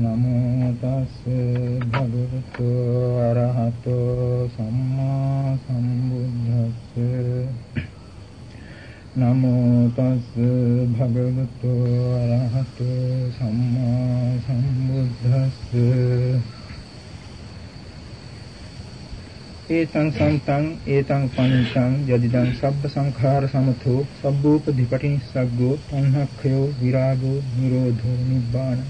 නමෝ තස් භගවතු අරහතෝ සම්මා සම්බුද්දස්ස නමෝ තස් භගවතු අරහතෝ සම්මා සම්බුද්දස්ස ඒතං සම්තං ඒතං පඤ්චං යදිදං සබ්බ සංඛාර සමතෝ සබ්බූපදීපටිනිස්සග්ගෝ තණ්හක්ඛයෝ විරාගෝ නිරෝධෝ නිබ්බාන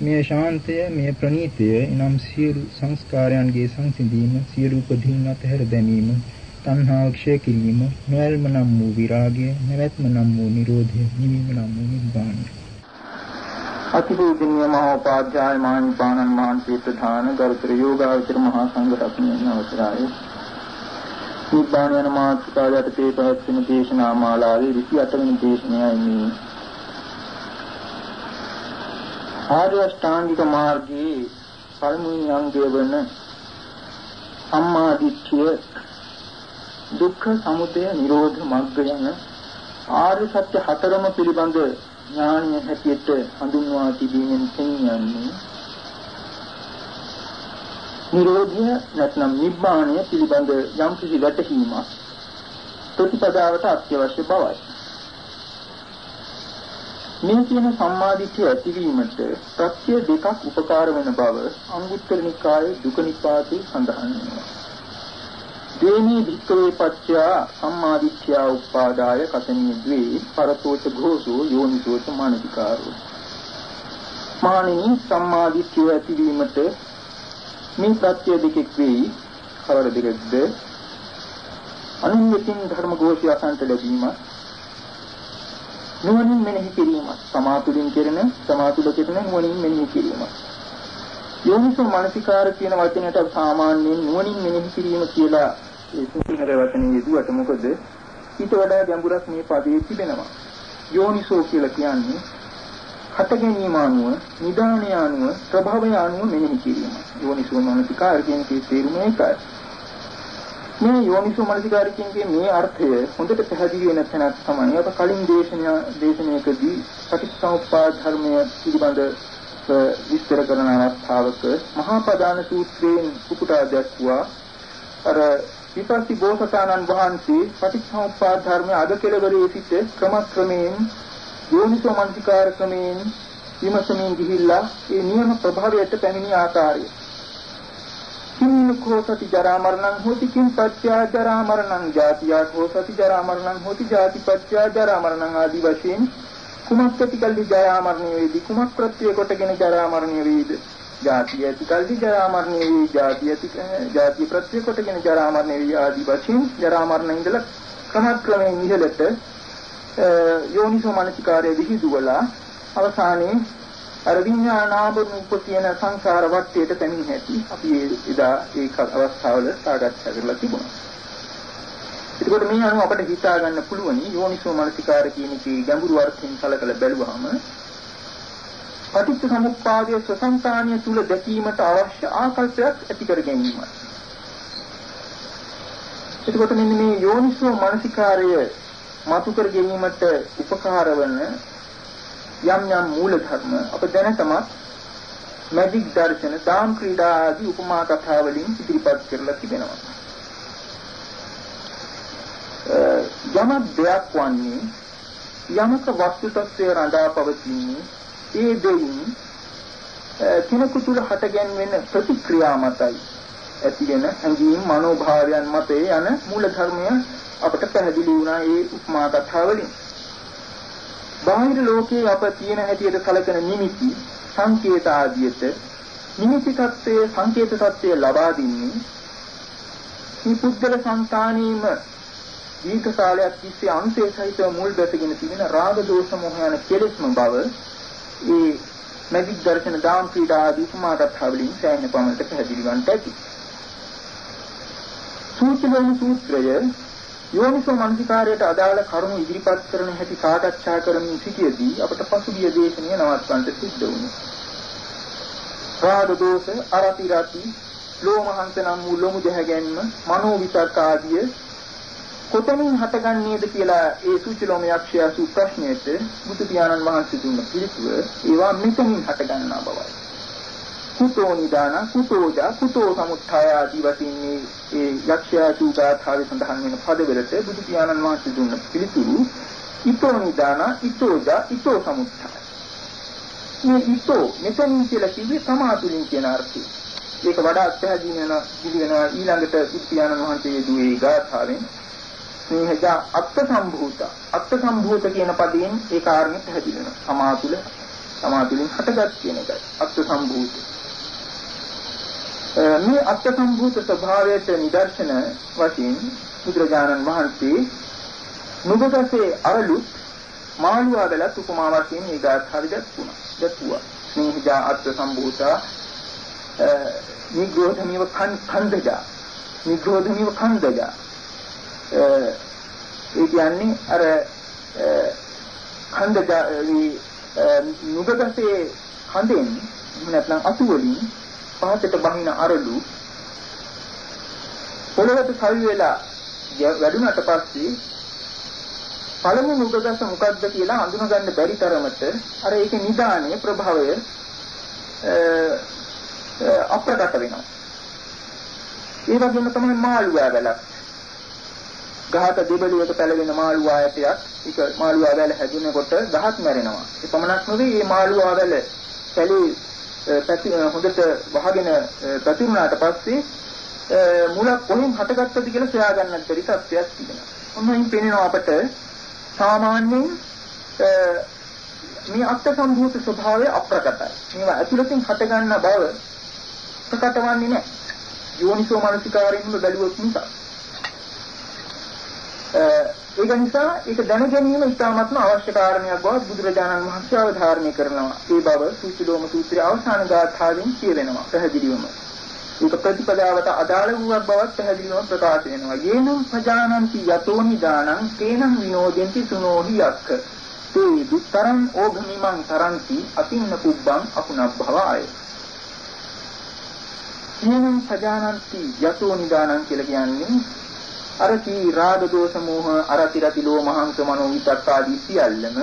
මේ ශාන්තය මේ ප්‍රණීතය එනම් සියලු සංස්කාරයන්ගේ සංසිඳීම සියලු උපදීන් අතහැර දැමීම තණ්හාව ක්ෂය කිරීම නොයල්ම නම් වූ විරාගය නැවැත්ම නම් වූ නිරෝධය නිවීම නම් වූ නිබ්බානයි අතිපූජනීය මහෝපාධ්‍යාය මහානිපාණන් මහන්සිය ප්‍රධාන ගරුතර යෝගාචර මහා සංඝ රත්නයන් අවසරයි. නිබ්බාන යන මාතෘකාව යටතේ පැවැත්වෙන දේශනා මාලාවේ 28 වෙනි දේශනයයි මේ. ආර්ය අෂ්ටාංගික මාර්ගයේ පළමුවෙනි අංගය වන සම්මා දිට්ඨිය දුක්ඛ සමුදය නිරෝධ මග්ග යන ආර්ය සත්‍ය හතරම පිළිබඳ ඥානීය හැටියට හඳුන්වා තිබීමෙන් තෙන්නේ නිරෝධය නැත්නම් නිබ්බාණය පිළිබඳ යම් කිසි වැටහීමක් ප්‍රතිපදාවට අත්‍යවශ්‍ය බවයි. මේ කියන සම්මාදිට්ඨිය ඇතිවීමට සත්‍ය දෙකක් උපකාර වෙන බව අංගුත්තර නිකායේ දුක නිපාතේ සඳහන් වෙනවා. දේමී භික්ඛවේ පච්චා සම්මාදිට්ඨිය උපාදාය කතනී ද්වේ පරතෝච ഘോഷෝ යෝනිසෝච මානසිකාරෝ මානිනී සම්මාදිට්ඨිය ඇතිවීමට මේ සත්‍ය දෙකෙක් වෙයි කවර දෙකක්ද අනුන්ගෙන් ධර්ම ഘോഷය අසන්ට ලැබීමත් නුවණින් මෙනෙහි කිරීම සමාතුලින් කෙරෙන සමාතුල කෙරෙන නුවණින් මෙනෙහි කිරීම යෝනිසෝ මානසිකාර කියන වචනයට සාමාන්‍යයෙන් නුවණින් මෙනෙහි කිරීම කියලා ඒ සිංහල වචනේ යෙදුවට මොකද ඊට වඩා ගැඹුරක් මේ පදයේ තිබෙනවා. යෝනිසෝ කියලා කියන්නේ හට ගැනීම අනුව, නිදාණය අනුව, ප්‍රභවය අනුව මෙනෙහි කිරීම. යෝනිසෝ මනසිකාර කියන කේ තේරුම ඒකයි. මේ යෝනිසෝ මනසිකාර කියන මේ අර්ථය හොඳට පැහැදිලි වෙන තැනක් තමයි අප කලින් දේශනා දේශනාවකදී පටිච්චසමුප්පාද ධර්මය පිළිබඳ විස්තර කරන අවස්ථාවක මහා පදාන සූත්‍රයෙන් උපුටා දැක්වුවා අර විපස්සී බෝසතාණන් වහන්සේ පටිච්චසමුප්පාද ධර්මයේ අද කෙළවරේ සිට ක්‍රමක්‍රමයෙන් යෝනිසෝ මනසිකාර ක්‍රමයෙන් විමසමින් ගිහිල්ලා ඒ නියම ප්‍රභාවයට පැමිණි ආකාරය. කිම් කෝසති ජරා මරණං හෝති කිම් පත්‍යා ජරා මරණං ජාතියා කෝසති ජරා මරණං හෝති ජාති පත්‍යා ජරා මරණං ආදී වශයෙන් කුමක් ප්‍රතිකල්ලි ජරා මරණය වේදී කුමක් ප්‍රත්‍ය කොටගෙන ජරා මරණය වේද ජාතිය ඇති කල්හි ජරා මරණය වේ ජාතිය ඇති ජාතිය ප්‍රත්‍ය කොටගෙන ජරා මරණය වේ ආදී වශයෙන් ජරා මරණ ඉඳලා ක්‍රමක්‍රමයෙන් ඉහළට යෝනිසෝ මනසිකාරය විහිදුවලා අවසානයේ අර විඥානාභරණ උපතියන සංසාර වටේට පැමිණ ඇති අපි එදා ඒක අවස්ථාවල සාකච්ඡා කරලා තිබුණා. එතකොට මේ අනුව අපිට හිතා ගන්න පුළුවනි යෝනිසෝ මනසිකාර කියන කී ගැඹුරු අර්ථයෙන් කලකල බැලුවහම පටිච්ච සමුප්පාදයේ ස්වසංකානිය තුල දැකීමට අවශ්‍ය ආකල්පයක් ඇති කර ගැනීමයි. එතකොට මෙන්න මේ යෝනිසෝ මානසිකාරය මතු කර ගැනීමට උපකාර වන යම් යම් මූල ධර්ම අප දැනටමත් මැජික් දර්ශන, දාම් ක්‍රීඩා ආදී උපමා කතා වලින් ඉදිරිපත් කරලා තිබෙනවා. යමක් දෙයක් වන්නේ යමක වස්තු තත්ත්වය රඳා පවතින්නේ ඒ දෙයින් කෙනෙකු තුළ හටගැන්වෙන ප්‍රතික්‍රියා මතයි ඇති වෙන හැඟීම් මනෝභාවයන් මතේ යන මූල ධර්මය අපට පැහැදිලි වුණා ඒ උපමා කතාවලින්. බාහිර ලෝකයේ අප තියෙන හැටියට කලකන නිමිති සංකේත ආදියට නිමිති தත්ත්වයේ සංකේත தත්ත්වය ලබා දින්නේ මේ පුද්ගල సంతානීම දීර්ඝ කාලයක් තිස්සේ අන්තයේ සහිත මුල් බැසගෙන තිබෙන රාග දෝෂ මොහ යන කෙලෙස්ම බව ඒ මැජික් දර්ශන දාම් ක්‍රීඩා ආදී කුමාරත් හවලින් සෑහෙන පමණට පැහැදිලි වන්නට ඇති. සූත්‍රවල සූත්‍රය යෝනිසෝ මනසිකාරයට අදාළ කරුණු ඉදිරිපත් කරන හැටි සාකච්ඡා කරමින් සිටියේදී අපට පසුගිය දේශනය නවත්වන්නට සිද්ධ වුණා. රාග දෝෂ අරති රති ලෝමහංස නම් වූ ලොමු දැහැගැන්ම මනෝ විචක්ක ආදිය කොතනින් හටගන්නේද කියලා ඒ සූචිලෝම යක්ෂයා සු ප්‍රශ්නයට බුදු පියාණන් වහන්සේ දුන්න පිළිතුර ඒවා මෙතනින් හටගන්නා බවයි. කුතෝ නිදාන කුතෝජ කුතෝ සමුත්ථාය ආදී වශයෙන් මේ ඒ යක්ෂයා සු ගාථාවේ සඳහන් වෙන පදවලට බුදු පියාණන් වහන්සේ දුන්න පිළිතුරු ඊතෝ නිදාන ඊතෝජ ඊතෝ සමුත්ථාය. මේ ඊතෝ මෙතනින් කියලා කිව්වේ සමාතුලින් කියන අර්ථය. ඒක වඩා පැහැදිලි වෙන දිවි වෙනවා ඊළඟට බුදු පියාණන් වහන්සේ දුවේ ගාථාවෙන් ස්නේහජා අත්ත සම්භූත අත්ත සම්භූත කියන පදයෙන් ඒ කාරණේ පැහැදිලි වෙනවා සමාතුල සමාතුලින් හටගත් කියන එකයි අත්ත සම්භූත මේ අත්ත සම්භූත ස්වභාවයට නිදර්ශන වශයෙන් බුදුරජාණන් වහන්සේ නුඹගසේ අරලු මාළුවා වලත් උපමා වශයෙන් මේ ගාථාවේ දක්වනවා දක්වුවා ස්නේහජා අත්ත සම්භූත නිග්‍රෝධමිව කන්දජා. නිග්‍රෝධමිව කන්දජා. ඒ කියන්නේ අර ඛණ්ඩ නුගගසේ හඳෙන් නැත්නම් අතු වලින් පහතට බහින අරලු පොළවට සල් වෙලා වැඩුණාට පස්සේ පළමු නුගගස මොකද්ද කියලා අඳුනගන්න බැරි තරමට අර ඒකේ නිදානේ ප්‍රභවය අප්‍රකට වෙනවා. ඒ වගේම තමයි මාළුවා වැලක්. ගහක දෙබළුවක පැලවෙන මාළු ආයතයක් ඒක මාළු ආවැල හැදුනකොට ගහක් මැරෙනවා. ඒ පමණක් නෙවෙයි මේ මාළු ආවැල පැලේ පැති හොඳට වහගෙන පැතිරුණාට පස්සේ මුලක් කොහෙන් හටගත්තද කියලා සොයා ගන්නත් බැරි තත්ත්වයක් තිබෙනවා. ඔන්නයින් පේනවා අපට සාමාන්‍යයෙන් මේ අත්ත සම්භූත ස්වභාවය අප්‍රකටයි. මේවා ඇතුළතින් හටගන්න බව ප්‍රකට වන්නේ නැහැ. යෝනිසෝ මනසිකාරයෙන් බැලුවොත් නිසා. ඒක නිසා ඒක දැන ගැනීම ඉතාමත්ම අවශ්‍ය කාරණයක් බව බුදුරජාණන් වහන්සේ අවධාරණය කරනවා. ඒ බව සූත්‍රෝම සූත්‍රයේ අවසාන ගාථාවෙන් කියවෙනවා පැහැදිලිවම. ඒක ප්‍රතිපදාවට අදාළ වූවක් බවත් පැහැදිලිවම ප්‍රකාශ වෙනවා. යේනම් පජානන්ති යතෝ නිදානං කේනම් විනෝදෙන්ති සුනෝහි යක්ඛ. තේ දුතරං ඕඝමිමං තරන්ති අතින්න කුබ්බං අකුණබ්භවාය. යේනම් පජානන්ති යතෝ නිදානං කියලා කියන්නේ අර කී රාග දෝෂ මෝහ අරති රති ලෝමහංස මනෝ විතක් ආදී සියල්ලම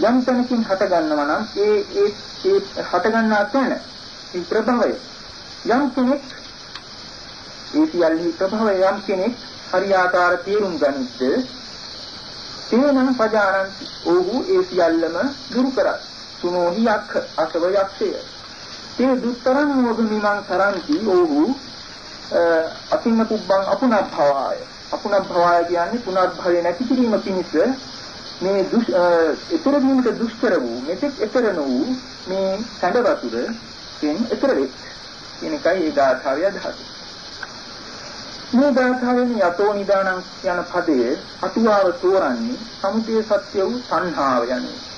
යම් තැනකින් හට ගන්නවා නම් ඒ ඒ ඒ හට ගන්නා තැන ඒ ප්‍රභවය. යම් කෙනෙක් ඒ සියල්ලි ප්‍රභවය යම් කෙනෙක් හරියාකාර තේරුම් ගනිද්ද තේනං පජානන්ති. ඔහු ඒ සියල්ලම දුරු කරත් සුනෝහි යක්ඛ අසව යක්ෂය තේ දුත්තරං මොගමිමං කරන්ති. ඔහු අතින්න කුබ්බං අපුනබ්භවාය අපුනබ්භවාය කියන්නේ පුනර්භවය නැති කිරීම පිණිස මේ දුෂ් ඊතර වීමට දුෂ්කර වූ මෙතෙක් ඊතර නොවූ මේ සැඬ වතුරෙන් ඊතර වෙත් කියන එකයි ඒ ගාථාවේ අදහස. මේ ගාථාවෙන් යතෝ නිදානං යන පදයේ අටුවාව තෝරන්නේ සමුදය සත්‍ය වූ සංහාව යන්නේ.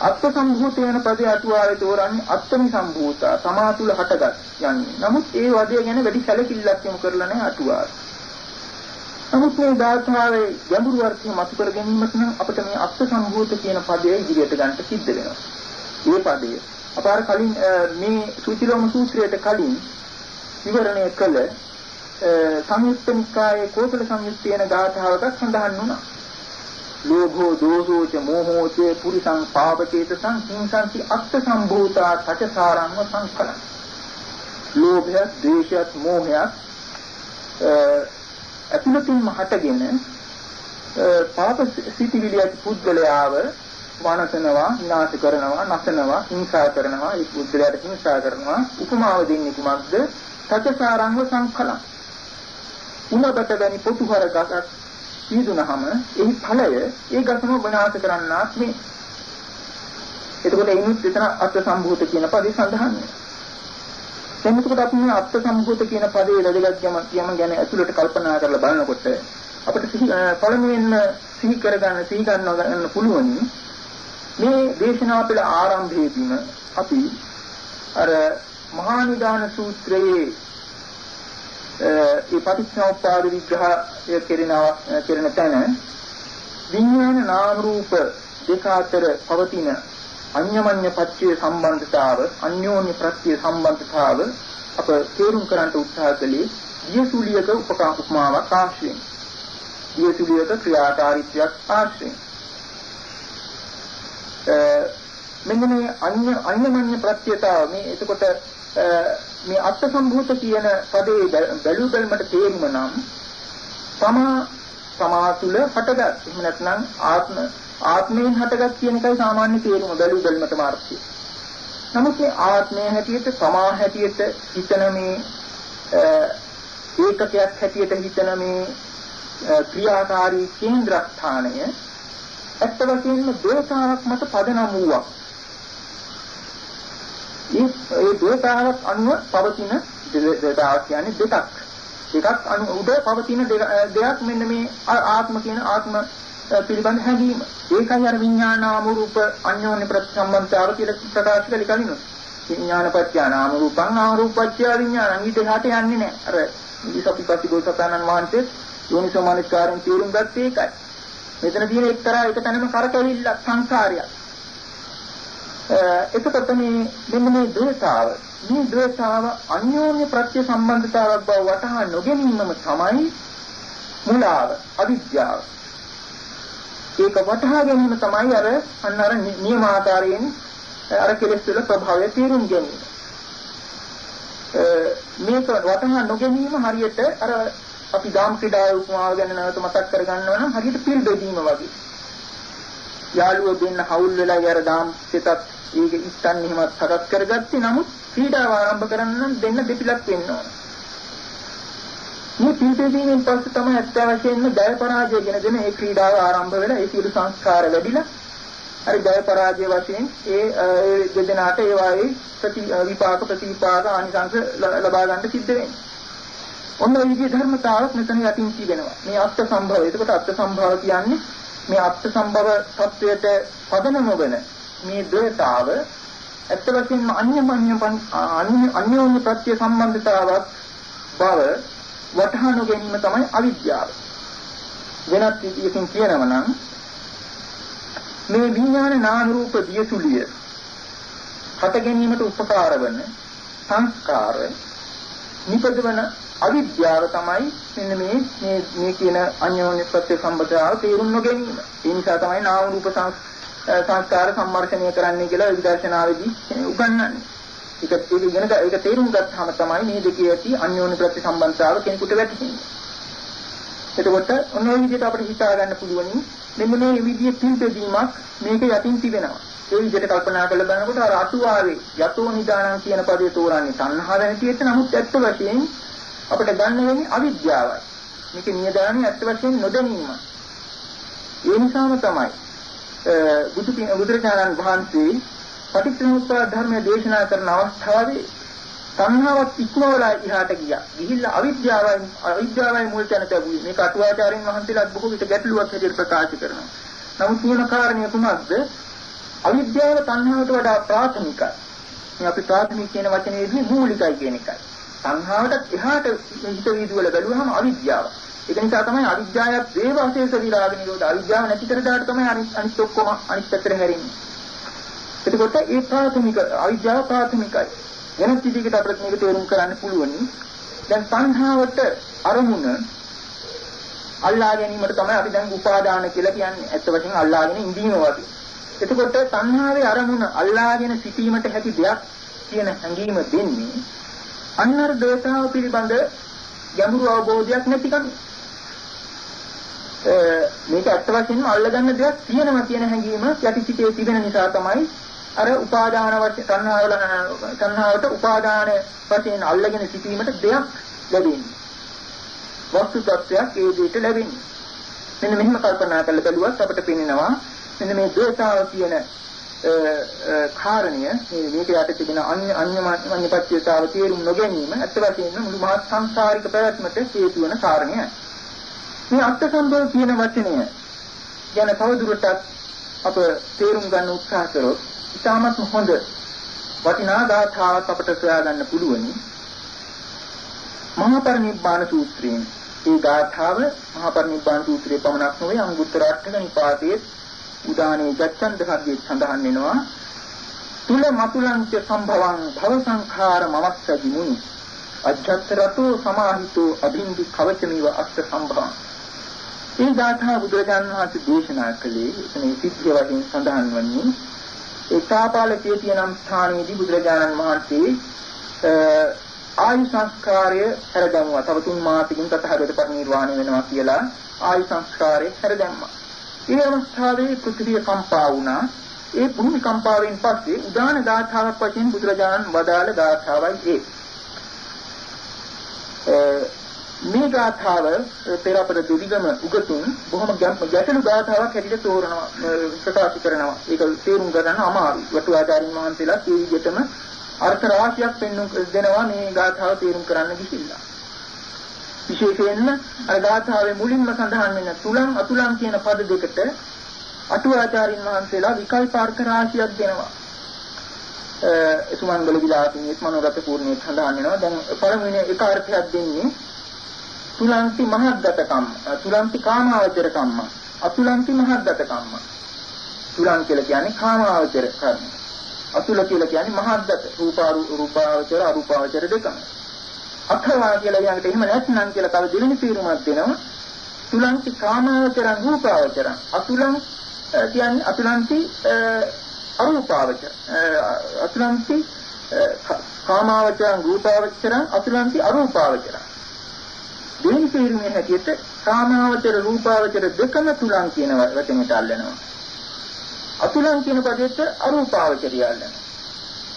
අත්ථ සම්භූත වෙන පදේ අටුවාවේ තෝරන්නේ අත්ථමි සම්භූත සමාතුල හටගත් යන්නේ. නමුත් ඒ වදය ගැන වැඩි සැලකිල්ලක් යොමු කරලා නැහැ අටුවාව. නමුත් මේ ධාතාවේ ගැඹුරු අර්ථය මතු කර ගැනීමට නම් අපිට මේ අත්ථ සම්භූත කියන පදේ ඉදිරියට ගන්න සිද්ධ වෙනවා. මේ පදය අපාර කලින් මේ සූචිලෝම සූත්‍රයට කලින් විවරණය කළ සංයුක්ත නිකායේ කෝසල සංයුක්තේන ධාතාවක සඳහන් වුණා. ලෝභෝ දෝසෝ ච මෝහෝ ච පුරිසං පාපචේතසං හිංසන්ති අත්ථ සම්භූතා සචසාරංව සංකලං ලෝභයත් ද්වේෂයත් මොහයත් අතුලතින්ම හටගෙන පාප සිටිවිලි ඇති පුද්ගලයාව වනසනවා විනාශ කරනවා නැසනවා හිංසා කරනවා ඒ පුද්ගලයාට හිංසා කරනවා උපමාව දෙන්නේ කුමක්ද? සචසාරංව සංකලං උනබට වැනි පොතුහර ගසක් ඊදුනහම එහි ඵලය ඒ ගසම විනාශ කරන්නාක් මේ. එතකොට එිනුත් එතන අත් සම්භූත කියන පදේ සඳහන් වෙනවා. දැන් එතකොට අපි මේ අත් සම්භූත කියන පදේ වැදගත් යම ගැන ඇතුළට කල්පනා කරලා බලනකොට අපිට පළමුවෙන්ම සිහි කරගන්න සිහි ගන්න පුළුවන් මේ දේශනාව පිළ ආරම්භයේදීම අපි අර මහා නිදාන සූත්‍රයේ ඒ පටිච්චසමුප්පාද විග්‍රහය කෙරෙනවා කෙරෙන තැන විඥාන නාම රූප දෙක අතර පවතින අඤ්ඤමඤ්ඤ පත්‍ය සම්බන්ධතාව අන්‍යෝන්‍ය ප්‍රත්‍ය සම්බන්ධතාව අප තේරුම් කරන්නට උත්සාහ කළේ දියසුලියක උපමාවක් ආශ්‍රයෙන්. දියසුලියක ක්‍රියාකාරීත්වයක් ආශ්‍රයෙන්. මෙන්න මේ අන්‍ය අන්‍යමඤ්ඤ ප්‍රත්‍යතාව මේ එතකොට මේ අත්ථ සම්භූත කියන පදේ බැලු බැලමට තේරුම නම් තමා තමා තුළ හටගත් එහෙම නැත්නම් ආත්ම ආත්මයෙන් හටගත් කියන එකයි සාමාන්‍ය තේරුම බැලු බැලමට මාර්ගය. නමුත් මේ ආත්මය හැටියට තමා හැටියට හිතන මේ ඒකකයක් හැටියට හිතන මේ ක්‍රියාකාරී කේන්ද්‍රස්ථානය ඇත්ත වශයෙන්ම දෝෂාවක් මත පදනම් වූවක්. ඒ ඒ දෝෂාවක් අනුව පවතින දෝෂාවක් කියන්නේ දෙකක්. එකක් අනු උඩ පවතින දෙයක් මෙන්න මේ ආත්ම කියන ආත්ම පිළිබඳ හැඟීම. ඒකයි අර විඥානාම රූප අන්‍යෝන්‍ය ප්‍රතිසම්බන්ධතාව කියලා ප්‍රකාශ කළේ කලින්. විඥානපත්‍ය නාම රූපං නාම රූපපත්‍ය විඥානං ඊට හට යන්නේ නැහැ. අර ඉතිසපිපති ගෝසතානන් වහන්සේ යෝනිසෝ මනස්කාරයෙන් තීරුම් ගත්තේ ඒකයි. මෙතන තියෙන එක්තරා එක තැනම කරකැවිල්ල සංසාරයක්. එතකොට මේ මෙන්න මේ ද්වේතාව මේ ද්වේතාව අන්‍යෝන්‍ය ප්‍රත්‍ය සම්බන්ධතාවක් බව වටහා නොගැනීමම තමයි මුලාව අවිද්‍යාව. ඒක වටහා ගැනීම තමයි අර අන්න අර නියමාකාරයෙන් අර කෙලෙස් වල ප්‍රභාවය තේරුම් ගැනීම. මේක වටහා නොගැනීම හරියට අර අපි ගාම් ක්‍රීඩාවේ උපමාව ගැන නැවත මතක් කරගන්නවා නම් හරියට පිල් බෙදීම වගේ. යාළුවෝ දෙන්න හවුල් වෙලා යර දාම් සිතත් ඒක ඉස්සන් එහෙමත් සකස් කරගත්තේ නමුත් ක්‍රීඩාව ආරම්භ කරන්න නම් දෙන්න දෙපිලක් වෙන්න ඕන. මේ පිල් බෙදීමෙන් පස්සේ තමයි අත්‍යවශ්‍යයෙන්ම ජය පරාජය ගැන දෙන මේ ක්‍රීඩාව ආරම්භ වෙලා ඒ සියලු සංස්කාර වැඩිලා හරි ජය පරාජය වශයෙන් ඒ දෙදෙනාට ඒ වායේ ප්‍රති විපාක ප්‍රතිවිපාක ආනිසංස ලබා ගන්න සිද්ධ වෙන්නේ. ඔන්න ඔය විදිහේ ධර්මතාවක් මෙතන යටින් තිබෙනවා. මේ අත්ත් සම්භව. එතකොට අත්ත් සම්භව කියන්නේ මේ අත්ත් සම්භව තත්වයට පදනම වන මේ ද්වේතාව ඇත්ත වශයෙන්ම අන්‍යමඤ්ඤ අන්‍යෝන්‍ය ප්‍රත්‍ය සම්බන්ධතාවක් බව වටහා නොගැනීම තමයි අවිද්‍යාව. වෙනත් විදිහකින් කියනවා නම් මේ විඥාන නාම රූප දියසුලිය හට ගැනීමට උපකාර වන සංස්කාර නිපදවන අවිද්‍යාව තමයි මෙන්න මේ මේ මේ කියන අන්‍යෝන්‍ය ප්‍රත්‍ය සම්බන්ධතාව තේරුම් නොගැනීම. ඒ නිසා තමයි නාම රූප සංස්කාර සම්මර්ෂණය කරන්නේ කියලා විදර්ශනාවේදී උගන්වන්නේ. ඒක ඒක ඉගෙන ඒක තේරුම් ගත්තාම තමයි මේ දෙකේ ඇති අන්‍යෝන්‍ය ප්‍රත්‍ය සම්බන්ධතාව කෙනෙකුට වැටහෙන්නේ. එතකොට ඔන්න ඔය විදිහට අපිට හිතා ගන්න පුළුවනි මෙන්න මේ විදිහේ පිළිපැදීමක් මේක යටින් තිබෙනවා. ඒ විදිහට කල්පනා කරලා බලනකොට අර අටුවාවේ යතෝ නිදානං කියන පදේ තෝරන්නේ තණ්හාව හැටියට නමුත් ඇත්ත වශයෙන් අපිට ගන්න වෙන්නේ අවිද්‍යාවයි. මේක නියදානේ ඇත්ත වශයෙන් නොදැනීම. ඒ නිසාම තමයි බුදු බුදුරජාණන් වහන්සේ පටිච්චසමුප්පාද ධර්මයේ දේශනා කරන අවස්ථාවේ සංහාවත් ඉක්මවලා ඉහාට ගියා. ගිහිල්ලා අවිද්‍යාවයි අවිද්‍යාවයි මුල් තැන තිබුණේ. මේක අටුවාචාර්යන් වහන්සේලාත් බොහෝ විට ගැටලුවක් හැටියට ප්‍රකාශ කරනවා. නමුත් කියන කාරණය කුමක්ද? අවිද්‍යාව තණ්හාවට වඩා ප්‍රාථමිකයි. මේ අපි ප්‍රාථමික කියන වචනේදී මූලිකයි කියන එකයි. සංහාවට එහාට හිත වීදුවල බැලුවහම අවිද්‍යාව. ඒක නිසා තමයි අවිද්‍යාව දේව අශේෂ විරාග නිරෝධ අවිද්‍යාව නැති කර දාට තමයි අනිත් අනිත් ඔක්කොම අනිත් පැත්තට හැරෙන්නේ. එතකොට ඒ ප්‍රාථමික අවිද්‍යාව ප්‍රාථමිකයි. වෙනත් විදිහකට අපිට මේක තේරුම් කරන්න පුළුවන්. දැන් සංහාවට අරමුණ අල්ලා ගැනීමට තමයි අපි දැන් උපාදාන කියලා කියන්නේ. ඇත්ත වශයෙන් අල්ලාගෙන ඉඳීම වගේ. එතකොට සංහාවේ අරමුණ අල්ලාගෙන සිටීමට හැකි දෙයක් කියන හැඟීම දෙන්නේ අන්නර දේශාව පිළිබඳ ගැඹුරු අවබෝධයක් නැතිකම. මේක ඇත්ත වශයෙන්ම අල්ලගන්න දෙයක් තියෙනවා කියන හැඟීම යටිසිතේ තිබෙන නිසා තමයි අර උපාදාන වශයෙන් තණ්හාවල තණ්හාවට උපාදාන වශයෙන් අල්ලගෙන සිටීමට දෙයක් ලැබෙන්නේ. වස්තු තත්වයක් ඒ දෙයට ලැබෙන්නේ. මෙන්න මෙහෙම කල්පනා කරලා බැලුවත් අපිට පේනවා මෙන්න මේ ද්වේතාව කියන කාරණය මේ මේක යට තිබෙන අන්‍ය අන්‍යමඤ්ඤපත්‍යතාව තේරුම් නොගැනීම අත් වශයෙන්ම මුළු මහත් සංසාරික පැවැත්මට හේතු වන කාරණය. මේ අත්ත සම්භව කියන වචනය ගැන තවදුරටත් අප තේරුම් ගන්න උත්සාහ කරොත් ඉතාමත් හොඳ වටිනා ගාථාවක් අපට සොයා ගන්න පුළුවනි. මහා පරිනිබ්බාන සූත්‍රයෙන් මේ ගාථාව මහා පරිනිබ්බාන සූත්‍රයේ පමණක් නොවේ අංගුත්තර අටක නිපාතයේ උදානේ ජච්ඡන්ද සද්දේ සඳහන් වෙනවා තුල මතුලංච සම්භවං භව සංඛාර මවස්සදි මුනි අජ්ජත්තරතෝ සමාහිතෝ අභින්දි කවචමිව අස්ත සම්භවං මේ ධාතා බුදුරජාණන් වහන්සේ දේශනා කළේ එතන සිද්ධිය වශයෙන් සඳහන් වන්නේ ඒකාපාලකයේ තියෙන ස්ථානයේදී බුදුරජාණන් වහන්සේ ආයු සංස්කාරය හැරදැම්මා. තව තුන් මාසකින් තථාගත පරිනිර්වාණය වෙනවා කියලා ආයු සංස්කාරය හැරදැම්මා. ඒ අවස්ථාවේ පෘථිවිය කම්පා වුණා. ඒ භූමි කම්පාවෙන් පස්සේ උදාන ගාථාවක් වශයෙන් බුදුරජාණන් වදාළ ගාථාවයි ඒ. මේ ගාථාව පෙර අපර දෙවිගම උගතුන් බොහොම ගැටළු ගාථාවක් හැටියට තෝරනවා ප්‍රකාශ කරනවා. ඒක තේරුම් ගන්න අමාරුයි. වටුආචාරින් වහන්සේලා ඒ විදිහටම අර්ථ රාශියක් පෙන්වු දෙනවා මේ ගාථාව තේරුම් කරන්න ගිහිල්ලා. විශේෂයෙන්ම අර ගාථාවේ මුලින්ම සඳහන් වෙන තුලං අතුලං කියන පද දෙකට අටුවාචාරින් වහන්සේලා විකල්ප අර්ථ රාශියක් දෙනවා. එතුමන්ගල විලාසින් එත්මනෝගත පූර්ණයේ සඳහන් වෙනවා. දැන් පළවෙනි එක අර්ථයක් දෙන්නේ තුලන්ති මහද්දත කම්ම. තුලන්ති කාමාවචර කම්ම. අතුලන්ති මහද්දත කම්ම. තුලන් කියලා කියන්නේ කාමාවචර කර්ම. අතුල කියලා කියන්නේ මහද්දත රූපාරු රූපාවචර අරූපාවචර දෙකම. අඛවා කියලා කියනකට එහෙම නැත්නම් කියලා තව දෙවෙනි තීරුමක් දෙනවා. තුලන්ති කාමාවචරං රූපාවචරං. අතුලං කියන්නේ අතුලන්ති අරූපාවචර. අතුලන්ති කාමාවචරං රූපාවචරං අතුලන්ති අරූපාවචරං. දෙවෙනි තීරුමේ හැටියට කාමාවචර රූපාවචර දෙකම තුලං කියන වචනයට අල්ලනවා. අතුලං කියන පදයට අරූපාවචරිය අල්ලනවා.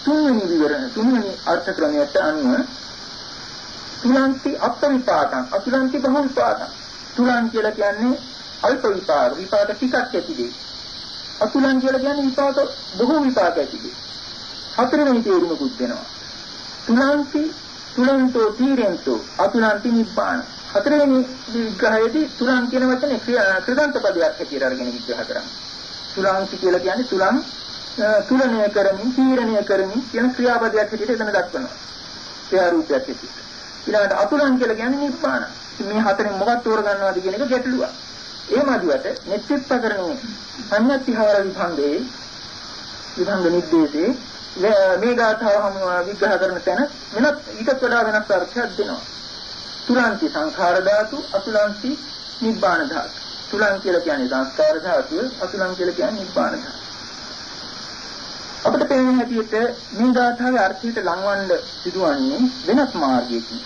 තුන්වෙනි විවරණ තුන්වෙනි අර්ථ ක්‍රමයට අනුව තුලන්ති අපවිපාකං අතුලන්ති බහුවිපාකං තුලං කියලා කියන්නේ අල්ප විපාක විපාක ටිකක් ඇතිදී අතුලං කියලා කියන්නේ විපාක බොහෝ විපාක ඇතිදී හතරවෙනි තේරුමකුත් දෙනවා. තුලන්ති තුලන්තෝ තීරෙන්තෝ අතුලන්ති නිබ්බාන. හතරවෙනි විග්‍රහයේදී තුලං කියන වචනේ ක්‍රියාන්ත පදයක් හැටියට අරගෙන විග්‍රහ කරන්නේ තුලංති කියලා කියන්නේ තුලං තුලණය කරමින් තීරණය කරමින් කියන ක්‍රියාපදයක් හැටියට එතන දක්වනවා. ක්‍රියාරූපයක් හැටියට. ඊළඟට අතුලං කියලා කියන්නේ නිබ්බාන. මේ හතරෙන් මොකක් තෝරගන්නවද කියන එක ගැටලුවක්. ඒ මදුවට නෙත්‍ත්‍යකරණයේ සංඥාතිහාර විභංගයේ විභංග නිද්දේශේ මේ ගාථාව විග්‍රහ කරන තැන වෙනත් ඊටත් වඩා වෙනස් අර්ථයක් දෙනවා. තුලන්ති සංඛාර ධාතු අතුලන්ති නිබ්බාන ධාතු. තුලං කියලා කියන්නේ සංස්කාර ධාතුව අතුලං කියලා කියන්නේ නිබ්බාන ධාතුව. අපිට පේන හැටියට මේ ගාථාවේ අර්ථයට ලංවන්න සිදුවන්නේ වෙනස් මාර්ගයකින්.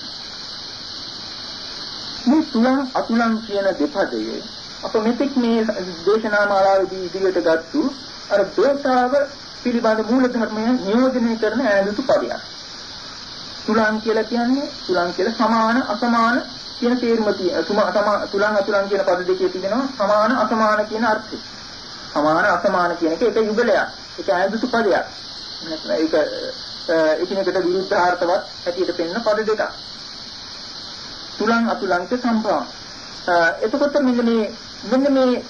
මේ තුලං අතුලං කියන දෙපදයේ අප මෙතෙක් මේ දේශනා මාලාවේදී ඉදිරියට ගත්තු අර දේශාව පිළිබඳ මූල ධර්මය නියෝජනය කරන ඈඳුතු පදයක්. තුලං කියලා කියන්නේ තුලං කියලා සමාන අසමාන කියන තේරුම තියෙනවා. තුලං අතුලං කියන පද දෙකේ තිබෙනවා සමාන අසමාන කියන අර්ථය. සමාන අසමාන කියන එක එක යුගලයක්. ඒක ඈඳුතු පදයක්. නැත්නම් ඒක එකිනෙකට විරුද්ධාර්ථවත් හැටියට පෙන්න පද දෙකක්. තුලං අතුලංක සම්භවං. එතකොට මෙන්න මේ මෙන්න මේ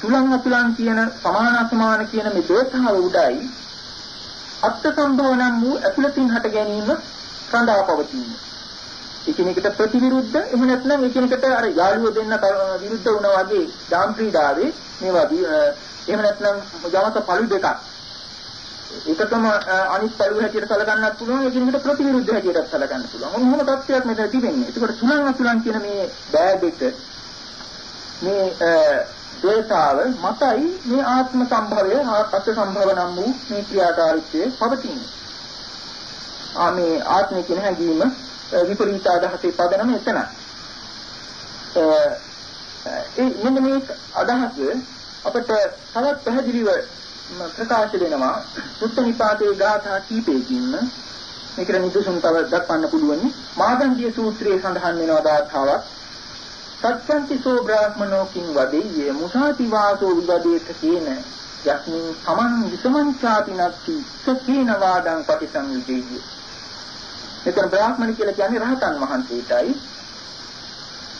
තුලං අතුලං කියන සමාන අසමාන කියන මේ දේශාව උඩයි අත්ත් සම්භවනම් වූ ඇතුළතින් හට ගැනීම සඳහා පවතින. එකිනෙකට ප්‍රතිවිරුද්ධ එහෙම නැත්නම් එකිනෙකට අර යාළුවෝ දෙන්න විරුද්ධ වුණා වගේ දාම් ක්‍රීඩාවේ මේවා එහෙම නැත්නම් යමක පළු දෙකක් එකතම අනිත් පළු හැටියට සැලකන්නත් පුළුවන් එකිනෙකට ප්‍රතිවිරුද්ධ හැටියටත් සැලකන්න පුළුවන්. මොනම තත්ත්වයක් මෙතන තිබෙන්නේ. ඒකට තුලං අතුලං කියන මේ බෑග් එක මේ දේතාව මතයි මේ ආත්ම සම්භවය අත් සම්භව නම් වූ මේ ක්‍රියාකාරීත්වයේ පවතින්නේ. ආ මේ ආත්මය කියන හැඟීම විපරීත අදහසේ පදනම එතනයි. ඒ මෙන්න මේ අදහස අපිට තවත් පැහැදිලිව ප්‍රකාශ වෙනවා සුත්ත නිපාතේ ගාථා කීපයකින්ම. මේකට නිදසුන් තව දක්වන්න පුළුවන්. මාගන්ධිය සූත්‍රයේ සඳහන් වෙනවා ගාථාවක් සත්‍යන්ති සෝ බ්‍රාහ්මනෝ කිං වදෙය්‍ය මුසාති වාසෝ විවදේත කේන යස්මින් සමන් විසමං ചാති නත්ති සකේන වාදං පටිසංයුජේය මෙතන බ්‍රාහ්මණ කියලා කියන්නේ රහතන් වහන්සේටයි.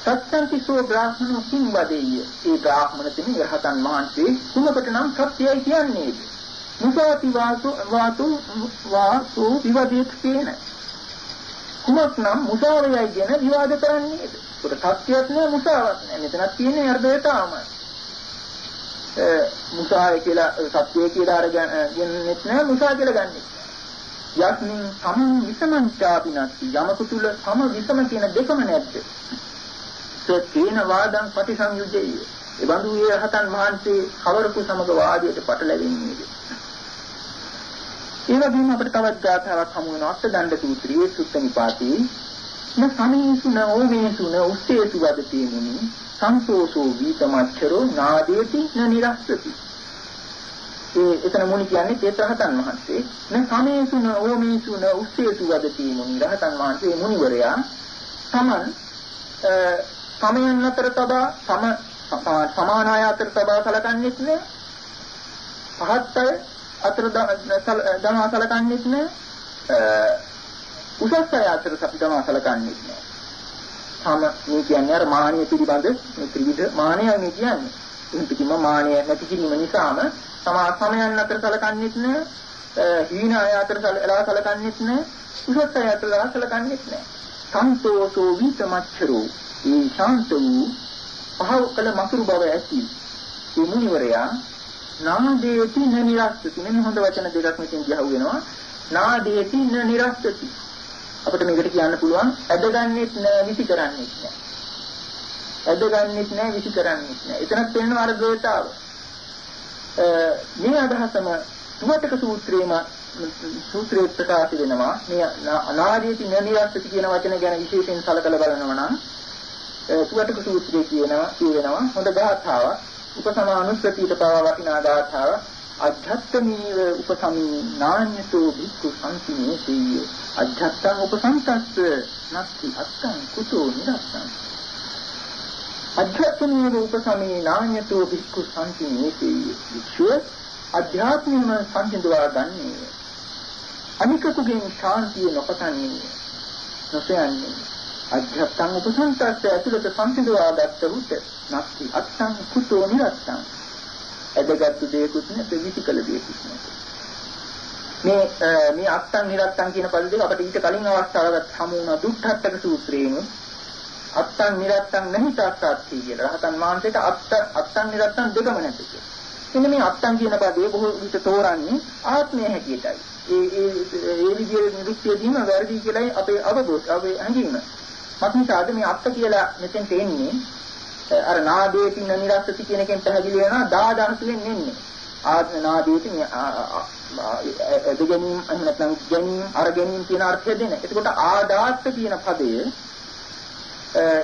සත්‍යන්ති සෝ බ්‍රාහ්මණ කිං වදෙය්‍ය ඒ බ්‍රාහ්මණ තෙමි රහතන් වහන්සේ කුමකට නම් සත්‍යයි කියන්නේ මුසාති වාසු වාතු වාසු විවදිත කියන. කුමක් නම් මුසාවයයි කියන විවාද කරන්නේද? ඒකට සත්‍යයක් නෑ මුසාවක් නෑ. මෙතනක් තියෙන්නේ අර්ධය තමයි. මුසාය කියලා සත්‍යය කියලා අරගෙනෙත් නෑ මුසා කියලා ගන්නෙත් යස්මින් සමං විසමං චාපිනත්ති යමක තුල සම විසම කියන දෙකම නැද්ද? තේන වාදං පටිසංයුජ්ජය ඒ බඳු ඒ රහතන් වහන්සේ කවරකු සමග වාදයට පටලැවෙන්නේද ඒ වගේම අපිට තවත් ගාථාවක් හමු වෙනවා. අෂ්ටදණ්ඩ සූත්‍රයේ සුත්ත නිපාතේ. න සමීසු න ඕමේසු න උස්සේසු වදති මුනි සංසෝසෝ වීතමච්චරෝ නාදේති න නිරස්සති. ඒ එතන මුනි කියන්නේ ඒ රහතන් වහන්සේ. න සමේසු න ඕමේසු න උස්සේසු වදති මුනි රහතන් වහන්සේ මුනිවරයා තමන් සමයන් අතර තබා සම සමානාය අතර තබා සලකන්නේත් නෑ. පහත් අය අතර දමා සලකන්නේත් නෑ. උසස් අය අතර දමා සලකන්නේත් නෑ. සම මේ කියන්නේ අර මානිය පිළිබඳ මේ ත්‍රිවිධ මානය මේ කියන්නේ. එහෙනම් පිටිම මානය නැති කිරීම නිසාම සමා සමයන් අතර සලකන්නේත් නෑ. හීන අය අතර සලකන්නේත් නෑ. උසස් අය අතර සලකන්නේත් නෑ. සන්තෝෂෝ විතමච්චරෝ මේ ශාන්ත වූ පහව කළ මසුරු බව ඇති. මේ මුනිවරයා නාදේති න නිරස්සති. මෙන්න හොඳ වචන දෙකක් මෙතෙන් ගහුව වෙනවා නාදේති න නිරස්සති. අපිට මේකට කියන්න පුළුවන් ඇදගන්නෙත් නෑ විසි කරන්නෙත් නෑ. ඇදගන්නෙත් නෑ විසි කරන්නෙත් නෑ. එතනත් වෙනවා අර ගෝතාව. මේ අදහසම තුවටක සූත්‍රයේම සූත්‍රයේ ප්‍රකාශ වෙනවා. මේ අනාදීති නිරස්සති කියන වචන ගැන විශේෂයෙන් සලකලා බලනවා නම් සුවටක සූත්‍රයේ කියනවා කියවෙනවා. හොඳ ගාථාවක්. උපසමානුස්සතියට පවා වටිනා ගාථාවක්. අධ්‍යාත්මීව උපසමී නාඤ්‍යතෝ භික්ඛු සංසිනේ සීය. අධ්‍යාත්තං උපසංතස්ස නත්ති අත්තං කුතෝ නිරස්සං අධ්‍යාත්මීව උපසමී නාඤ්‍යතෝ භික්ඛු සංසිනේ සීය. වික්ෂුව අධ්‍යාත්මීව සංහිඳවා ගන්නේ අනිකකුගෙන් ශාන්තිය නොපතන්නේ. නොසයන්නේ. අධ්‍යාත්ම උපසංසස්ස ඇතුළත සංසිඳවා ගත්ත උට නැති අත්තං කුතෝ නිරත්තං එදගත්තු දෙයක්ුත් නැත විතිකල දෙයක්ුත් නැත මේ මේ අත්තං නිරත්තං කියන පද දෙක අපිට ඊට කලින් අවස්ථාවකට හමු වුණ දුක්ඛත්තක සූත්‍රයේම අත්තං නිරත්තං නැහි තාත්තාත්ති කියලා රහතන් වහන්සේට අත්ත අත්තං නිරත්තං දෙකම නැති කියලා. එන්න මේ අත්තං කියන පදේ බොහෝ විට තෝරන්නේ ආත්මය හැටියටයි. ඒ ඒ ඒ විදිහේ නිරුක්තියදීම වැරදි කියලායි අපේ අවබෝධ අපේ හැඟීම. මක්නිසාද මේ අත්ත කියලා මෙතෙන්ට එන්නේ අර නාදේති නිරස්සති කියන එකෙන් පැහැදිලි වෙනවා දාදානුසුලෙන් එන්නේ ආත්ම නාදේති දෙගැනීම් එහෙම නැත්නම් ගැනීම අර ගැනීම කියන අර්ථය දෙන. එතකොට ආදාත්ත කියන පදය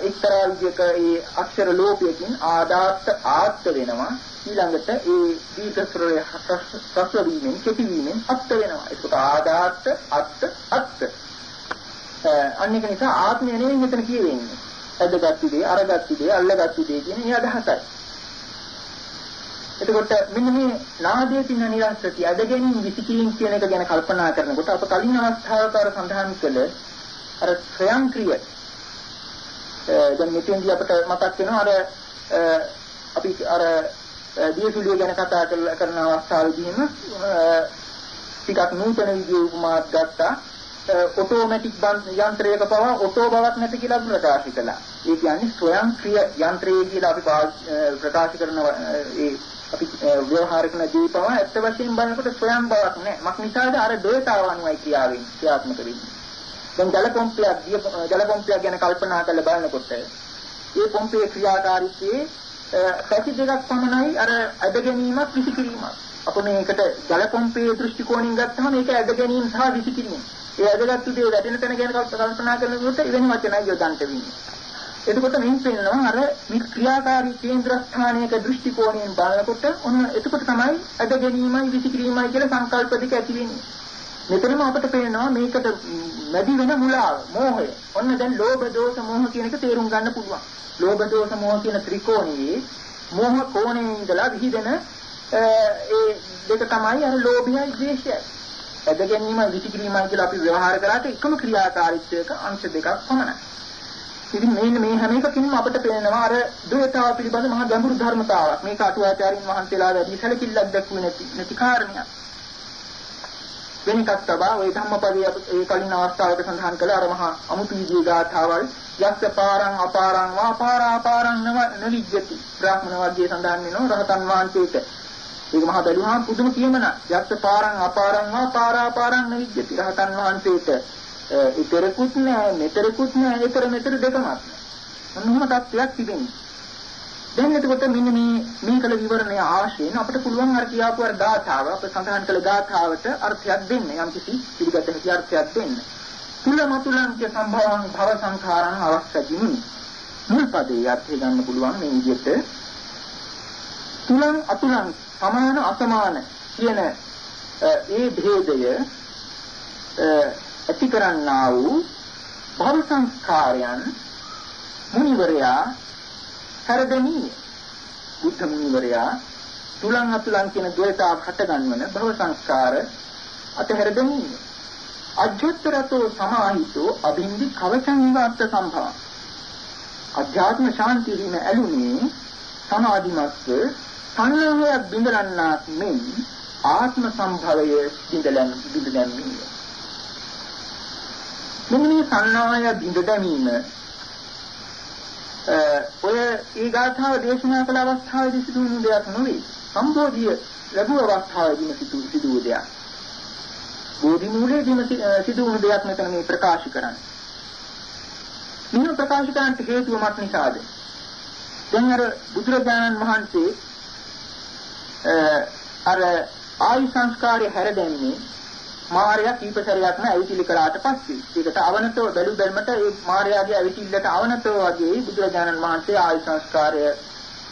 එක්තරා විදිහක ඒ අක්ෂර ලෝපයකින් ආදාත්ත ආත්ත වෙනවා. ඊළඟට ඒ දීර්ඝස්වරය හස්ව වීමෙන් කෙටි වීමෙන් අත්ත වෙනවා. ඒකට ආදාත්ත අත්ත අත්ත අන්න ඒක නිසා ආත්මය නෙවෙයි මෙතන කියවෙන්නේ. ඇදගත්තු දේ, අරගත්තු දේ, අල්ලගත්තු දේ කියන මේ අදහසයි. එතකොට මෙන්න මේ නාදයේ තියෙන නිරන්තරති අදගෙනින් විසිකිලින් කියන එක ගැන කල්පනා කරනකොට අප කලින් අවස්ථාවක අර සඳහන් කළ අර ස්වයංක්‍රීය දැන් මෙතෙන්දී අපිට මතක් වෙනවා අර අපි අර දියසුලිය ගැන කතා කරන අවස්ථාවේදීම ටිකක් නූතන විදිහේ උපමාවක් ගත්තා ඔටෝමැටික් යන්ත්‍රයක පවා ඔටෝ බවක් නැති කියලා ප්‍රකාශ කළා. ඒ කියන්නේ ස්වයංක්‍රීය යන්ත්‍රය කියලා අපි ප්‍රකාශ කරන ඒ අපි ව්‍යවහාර කරන දේ පවා ඇත්ත වශයෙන් බලනකොට ස්වයං බවක් නැහැ. මක් නිසාද අර ඩේටාව අනුවයි ක්‍රියාවෙන් ක්‍රියාත්මක වෙන්නේ. දැන් ජල පොම්පයක් ජල පොම්පයක් ගැන කල්පනා කරලා බලනකොට ඒ පොම්පේ ක්‍රියාකාරීත්වයේ පැති දෙකක් පමණයි අර අද ගැනීමක් විසිකිරීමක්. අප මේකට ජල පොම්පේ දෘෂ්ටි කෝණයෙන් ගත්තහම ඒක අද ගැනීම සහ විසිකිරීම. ඒ අදගත්තු දේ වැටෙන තැන ගැන කල්පනා කරනකොට ඉවෙන වචනයි යොදන්ට වෙන්නේ. එතකොට මින් පෙන්නනවා අර මේ ක්‍රියාකාරී කේන්ද්‍ර ස්ථානයක දෘෂ්ටි කෝණයෙන් බලනකොට ඔන්න එතකොට තමයි අද ගැනීමයි විසිකිරීමයි කියලා සංකල්ප දෙක ඇති වෙන්නේ. මෙතනම අපිට පේනවා මේකට මැදි වෙන මුලාව, මෝහය. ඔන්න දැන් ලෝභ දෝෂ මෝහ කියන එක තේරුම් ගන්න පුළුවන්. ලෝභ දෝෂ මෝහ කියන ත්‍රිකෝණයේ මෝහ කෝණයෙන් ඉඳලා විහිදෙන ඒ දෙක තමයි අර ලෝභයයි ද්වේෂයයි. ඇද ගැනීම විසිකිරීමයි කියලා අපි ව්‍යවහාර කරාට එකම ක්‍රියාකාරීත්වයක අංශ දෙකක් පමණයි. ඉතින් මේ මේ හැම එකකින්ම අපිට පේනවා අර ද්වේතාව පිළිබඳ මහා ගැඹුරු ධර්මතාවක්. මේක අටුවාචාරින් වහන්සේලා වැඩි සැලකිල්ලක් දක්වන්නේ නැති නැති කාරණයක්. වෙන එකක් තබා ওই ධම්මපදයේ ඒ කලින් අවස්ථාවක සඳහන් කළ අර මහා අමුතු විදියේ ගාථාවල් යස්ස පාරං අපාරං වා පාරා පාරං නව නවිජ්ජති. බ්‍රාහ්මණ වර්ගයේ සඳහන් වෙනවා රහතන් වහන්සේට ඒක මහා බැලුවාම පුදුම කියමන. යක්ෂ පාරං අපාරං වා පාරාපාරං නිවිජ්ජති. රහතන් වහන්සේට ඊතරකුත් නෑ, මෙතරකුත් නෑ, ඊතර මෙතර දෙකමත් නෑ. මොනම තත්ත්වයක් තිබෙන්නේ. දැන් එතකොට මෙන්න මේ මේ කල විවරණය ආශ්‍රයෙන් අපිට පුළුවන් අර කියාපු අර ගාථාව අප සඳහන් කළ ගාථාවට අර්ථයක් දෙන්න. යම් කිසි පිළිගත හැකි අර්ථයක් දෙන්න. තුලමතුලං ච සම්භවං භව සංඛාරං අවස්සජිනි. මුල් පදේ අර්ථය ගන්න පුළුවන් මේ විදිහට තුලං අතුලං සමාන අසමාන කියන ඒ භේදය ඇති කරන්නා වූ භව සංස්කාරයන් මුනිවරයා හරදෙනී බුද්ධ මුනිවරයා තුලං අතුලං කියන ද්වේතාව හටගන්වන භව සංස්කාර අතහැරදෙනී අජ්ජතරතෝ සමාහිතෝ අභින්දි කවචං විවත්ත සම්භව. අධ්‍යාත්ම ශාන්තිය හිම ඇලුනේ සමාධිමත්ව සංලෝහයක් බිඳරන්නාක් මෙන් ආත්ම සම්භවය බිඳලන් බිඳදැමීම මෙන්න මේ සංනාය බිඳ දැමීම ඔය ඒ ගාථාව දේශනා කළ අවස්ථාවේදී සිදු වුණු දෙයක් නෙවෙයි. සම්බෝධිය ලැබුව අවස්ථාවේදීම සිදු සිදු වූ දෙයක්. බෝධි මූලයේදීම සිදු වුණු දෙයක් මෙතන මේ ප්‍රකාශ කරන්නේ. මෙන්න ප්‍රකාශ කරන්නට හේතුව මත් නිසාද? දැන් අර බුදුරජාණන් වහන්සේ අර ආයු සංස්කාරය හැරදැන්නේ මාර්යා කීප සැරයක්ම ඇවිසිලි කළාට පස්සේ ඒකට අවනතෝ බැලු බැලමට ඒ මාර්යාගේ ඇවිසිල්ලට අවනතෝ වගේ බුදුරජාණන් වහන්සේ ආයු සංස්කාරය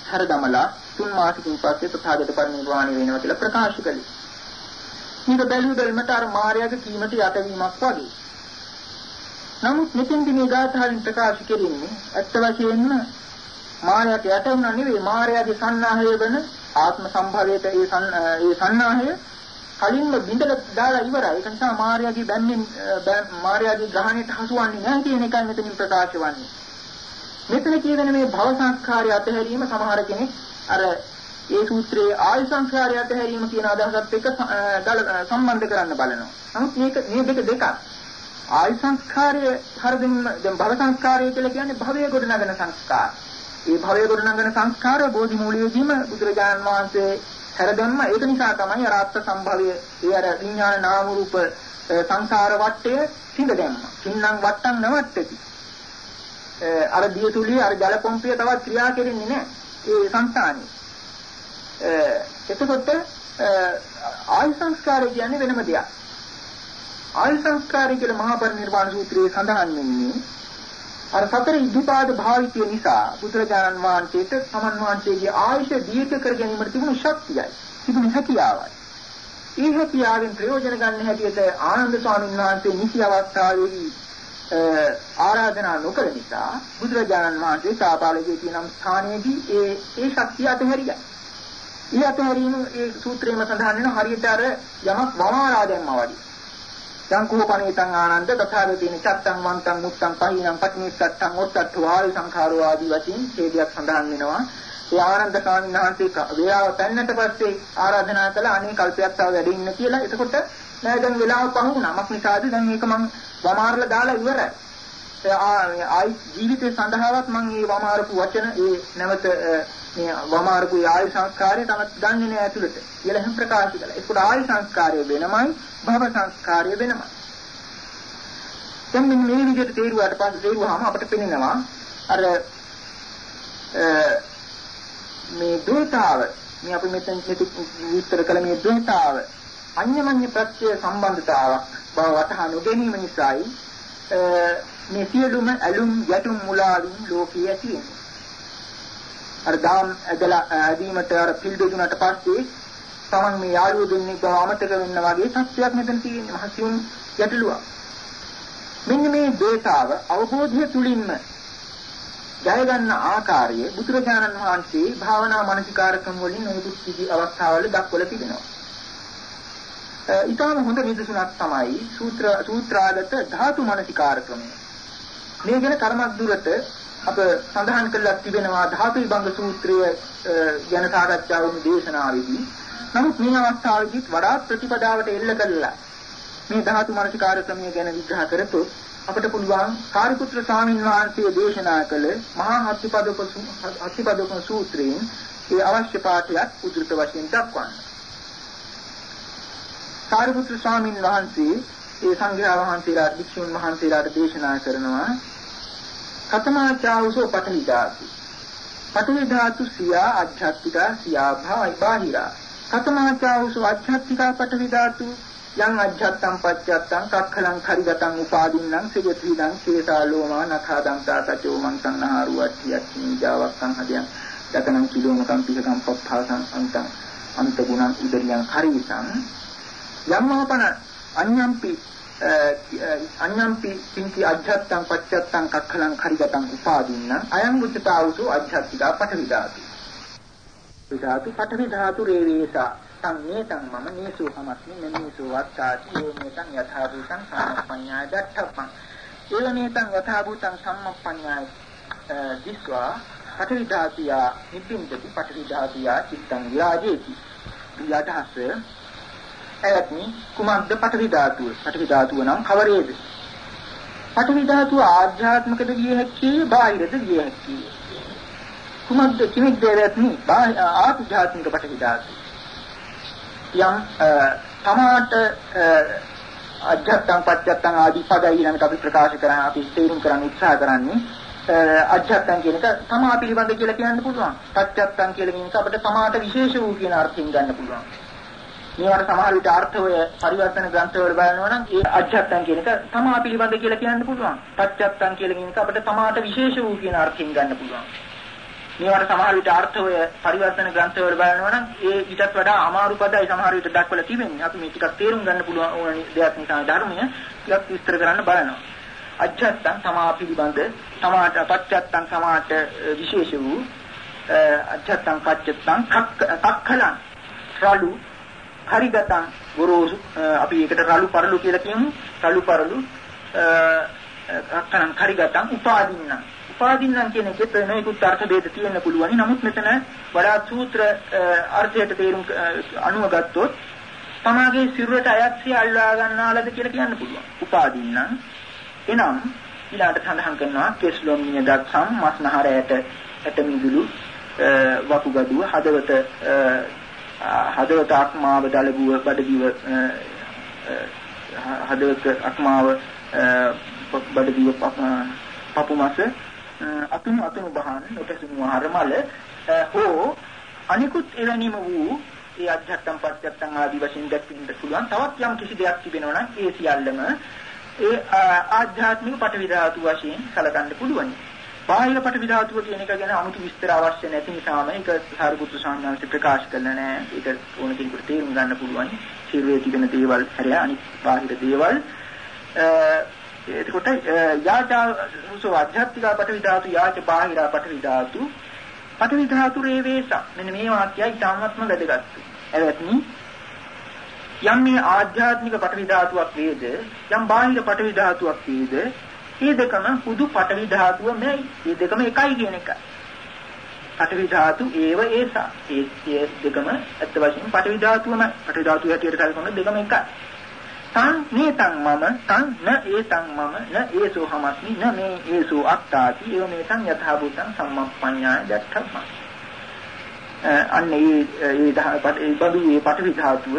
හැරදමලා තුන් මාසකින් පස්සේ තථාගත පරිනිර්වාණය වෙනවා කියලා ප්‍රකාශ කළේ. මේක බැලු බැලමට අර මාර්යාගේ කීමට යටවීමක් වගේ. නමුත් මෙතෙන්දී මේ ගාථාවෙන් ප්‍රකාශ කෙරෙන්නේ ඇත්ත වශයෙන්ම මායාවට යට වුණා නෙවෙයි මායාවේ සන්නාහය වෙන ආත්ම සම්භවයට ඒ ඒ සන්නාහය කලින්ම බිඳලා දාලා ඉවරයි. ඒක නිසා මායාවේ බැන්නේ මායාවේ ග්‍රහණයට හසුවන්නේ නැහැ කියන එකයි මෙතනින් ප්‍රකාශ වන්නේ. මෙතන කියන මේ භව සංස්කාරය අතහැරීම සමහර කෙනෙක් අර ඒ සූත්‍රයේ ආයු සංස්කාරය අතහැරීම කියන අදහසත් එක්ක සම්බන්ධ කරන්න බලනවා. නමුත් මේක මේ දෙක දෙකක්. ආයු සංස්කාරය හරිදින් දැන් භව සංස්කාරය කියලා කියන්නේ භවයේ ගොඩනගන සංස්කාර. ඒ භවයේ ගොඩනගන සංස්කාර බෝධි මූලියේදීම බුදුරජාණන් වහන්සේ හැරදැම්ම ඒක නිසා තමයි අරාත්ත සම්භවය ඒ අර විඥාන නාම රූප සංසාර වටය සිඳ දැම්මා. කින්නම් වට්ටම් නවත්තති. අර දියතුලිය අර ජල පොම්පිය තවත් ක්‍රියා කෙරෙන්නේ නැහැ. ඒ සංස්ථානේ. එතකොට ආයු සංස්කාරය කියන්නේ වෙනම දෙයක්. ආයු සංස්කාරය කියලා මහා පරිනිර්වාණ සූත්‍රයේ සඳහන් වෙන්නේ අර සතර ඉද්ධිපාද භාවිතය නිසා බුදුරජාණන් වහන්සේට සමන් වහන්සේගේ ආයුෂ දීර්ඝ කර ගැනීමට තිබුණු ශක්තියයි තිබුණු හැකියාවයි. ඒ හැකියාවෙන් ප්‍රයෝජන ගන්න හැටියට ආනන්ද ස්වාමීන් වහන්සේ නිසි අවස්ථාවේදී ආරාධනා නොකළ නිසා බුදුරජාණන් වහන්සේ සාපාලයේ තියෙන ස්ථානයේදී ඒ ඒ ශක්තිය අතහැරියා. ඒ අතහැරීම ඒ සූත්‍රයේම සඳහන් වෙන හරියට අර යමක් වමාරා දැම්මා වගේ. සංකෝපණීතං ආනන්ද තථාගතේන චත්තං වන්තං මුත්තං පහිනං පටිනිස්සත්තං ඔත්තත්ථ වායු සංඛාරෝ ආදී වශයෙන් ඡේදයක් සඳහන් වෙනවා. ඒ ආනන්ද ස්වාමීන් වහන්සේ වේලාව පැන්නට පස්සේ ආරාධනා කළා අනේ කල්පයක් තව වැඩ ඉන්න කියලා. එතකොට නෑ දැන් වෙලාව පහ වුණා. මක් නිසාද දැන් මේක මං වමාරලා දාලා ඉවරයි. ආයි ජීවිතේ සඳහාවත් මං මේ වමාරපු වචන ඒ නැවත මේ වමාරපු ආයු සංස්කාරය තමයි ගන්නෙ නෑ ඇතුළට කියලා එහෙම ප්‍රකාශ කළා. ඒකට ආයු සංස්කාරය වෙනමයි භව සංස්කාරය වෙනමයි. දැන් මේ විදිහට තේරුවාට පස්සේ තේරුවාම අපිට පේනවා අර මේ ද්වේතාව මේ අපි මෙතෙන් විස්තර කළ මේ ද්වේතාව අන්‍යමඤ්ඤ ප්‍රත්‍ය සම්බන්ධතාවක් බව වටහා නොගැනීම නිසායි මේ සියලුම ඇලුම් යටුම් මුලාවින් ලෝකයේ ඇති වෙන්නේ. අර දාම් ඇදලා ඇදීමට අර පිල් දෙදුනට පස්සේ තමන් මේ යාළුවෝ දෙන්නේ බව අමතක වෙන්න වගේ සත්‍යයක් මෙතන තියෙන්නේ මහසියුන් ගැටලුවක්. මෙන්න මේ දේතාව අවබෝධය තුලින්ම ජය ගන්න ආකාරය බුදුරජාණන් වහන්සේ භාවනා මානසිකාරකම් වලින් නොයෙකුත් කිසි අවස්ථාවල දක්වලා තිබෙනවා. ඊටම හොඳ නිදසුනක් තමයි සූත්‍ර සූත්‍රාගත ධාතු මානසිකාරකම. මේ ගැන කර්මක් දුරට අප සඳහන් කළා තිබෙනවා ධාතු විභංග සූත්‍රය ගැන සාකච්ඡා වුණු දේශනාවේදී. නමුත් මේ අවස්ථාවේදී වඩා ප්‍රතිපදාවට එල්ල කළා මේ ධාතු මනසිකාර ක්‍රමය ගැන විග්‍රහ කරතොත් අපිට පුළුවන් කාර්යපුත්‍ර ස්වාමීන් වහන්සේ දේශනා කළ මහා හත්තිපදක හත්තිපදක සූත්‍රයෙන් ඒ අවශ්‍ය පාඩයක් උද්දෘත වශයෙන් දක්වන්න. කාර්යපුත්‍ර ස්වාමීන් වහන්සේ ඒ සංඝයා වහන්සේලාට භික්ෂුන් වහන්සේලාට දේශනා කරනවා කතමාචාවසෝ පඨවි ධාතු. පඨවි ධාතු සියා අධ්‍යාත්මික සියා බාහිරා. කතමාචාවසෝ අධ්‍යාත්මික පඨවි ධාතු යං අජ්ජත්තං පච්චත්තං කක්ඛලං කරිගතං උපාදින්නම් සිගතිදං කේසාලෝමා නඛාදං තාතචෝ මං සංහාරු අට්ඨියක්ඛින් ජාවක්ඛං හදයන් දතනං කිලෝමකම් පිටකම් පප්පාසං අන්තං අන්ත ගුණං උදරියං කරීසං යම්මාපන අඤ්ඤම්පි අඤ්ඤම්පි කිංකි අජ්ජත්තං පච්චත්තං කක්ඛලං කරිගතං උපාදින්නම් අයං බුද්ධතාවසෝ අජ්ජත්තිකා පඨවි ධාතු ධාතු පඨවි ධාතු රේවේසා සංනේතං මම නේසු හමස්මි නනේසු වත්තාති යෝමේතං යථා භූතං සම්මප්පඤ්ඤාය දත්තප්පං ඒවමේතං යථා භූතං සම්මප්පඤ්ඤාය දිස්වා පඨවි ධාතිය නිබ්බින්දති පඨවි ධාතිය චිත්තං විරාජේති යටහස එවත්නි කුමක්ද? පඨවි ධාතුව. පඨවි ධාතුව නම් කවරේද? පඨවි ධාතුව ආධ්‍යාත්මිකද ගිය හැක්කේ බාහිරද ගිය හැක්කේ? කුමක්ද කිමිද්ද එවත්නි ආධ්‍යාත්මික පඨවි ධාතුව. යම් තමාට අජත්තං පච්චත්තං ආදී පද ඊළඟට අපි ප්‍රකාශ කරන අපි තේරුම් කරන්න උත්සාහ කරන්නේ අජත්තං කියන එක තමා පිළිබඳ කියලා කියන්න පුළුවන්. පච්චත්තං කියලා කියන එක අපිට තමාට විශේෂ වූ කියන අර්ථයෙන් ගන්න පුළුවන්. මේවට සමහර විට අර්ථය පරිවර්තන ග්‍රන්ථවල බලනවා නම් ඒ අජත්තං කියන එක තමා පිළිබඳ කියලා කියන්න පුළුවන්. පච්චත්තං කියලා කියන එක අපිට තමාට විශේෂ වූ කියන අර්ථයෙන් ගන්න පුළුවන්. මේවට සමහර විට අර්ථය පරිවර්තන ග්‍රන්ථවල බලනවා නම් ඒ ඊටත් වඩා අමාරු පදයි සමහර විට දක්වලා තිබෙන්නේ. අපි මේ ටිකක් තේරුම් ගන්න පුළුවන් ඕන දෙයක් නිසා ධර්මය ටිකක් විස්තර කරන්න බලනවා. අජත්තං තමා පිළිබඳ තමාට පච්චත්තං සමාට විශේෂ වූ අජත්තං පච්චත්තං කක්කලං රළු හරිගතං ගොරෝසු අපි ඒකට රළු පරළු කියලා කියමු. රළු පරළු අක්කනම් හරිගතං උපාදින්නම් උපාදින්නම් කියන එකේ මේකුත් අර්ථ ભેද තියෙන්න පුළුවනි. නමුත් මෙතන වඩා සූත්‍ර අර්ථයට තේරුම් අනුව ගත්තොත් තමාගේ සිරුරට අයත් සිය අල්ලා ගන්නාලද කියලා කියන්න පුළුවන්. උපාදින්නම් එනම් ඊළාට සඳහන් කරනවා කෙස්ලොම්නිය දක්සම් මස්නහරයට ඇට මිදුළු වකුගඩුව හදවත හදවත අක්මාව දලබුව බඩදිව හදවත අක්මාව බඩදිව පපුමස අතුණු අතුණු බහන් නොපැසුණු ආහාර මල හෝ අනිකුත් එවැනිම වූ ඒ අධ්‍යාත්ම පත්‍යත්තන් ආදී වශයෙන් දැක්වෙන්න පුළුවන් තවත් යම් කිසි දෙයක් තිබෙනවා නම් ඒ සියල්ලම ඒ ආධ්‍යාත්මික පටවි ධාතු වශයෙන් සැලකන්න පුළුවන්. බාහිර පටවි ධාතුව කියන එක ගැන 아무තු විස්තර අවශ්‍ය නැති නිසාම ඒක සාරිපුත්තු සාමණේරට ප්‍රකාශ කළා නෑ. ඒක ඕන කෙනෙකුට තේරුම් ගන්න පුළුවන්. ශරීරයේ තිබෙන දේවල් හැර අනිත් බාහිර දේවල් එතකොට යාචා සෝ අධ්‍යාත්මික පටවි ධාතු යාච බාහිර පටවි ධාතු පටවි ධාතු රේවේස මෙන්න මේ වාක්‍යය ඉතාමත්ම වැදගත්. එවත්නි යම් මේ ආධ්‍යාත්මික පටවි ධාතුවක් වේද යම් බාහිර පටවි ධාතුවක් වේද මේ දෙකම හුදු පටවි ධාතුවමයි. මේ දෙකම එකයි කියන එකයි. පටවි ධාතු ඒව ඒසා. ඒ දෙකම ඇත්ත වශයෙන්ම පටවි ධාතුවම පටවි ධාතුව හැටියට සැලකන දෙකම එකයි. තං මේතං මම තං න ඒතං මම න ඒසෝ හමස්මි න මේ ඒසෝ අත්තාති ඒව මේතං යථා භූතං සම්මප්පඤ්ඤාය දත්තම අන්න ඒ ඒ දහපත් ඒ බඳු ඒ පටවි ධාතුව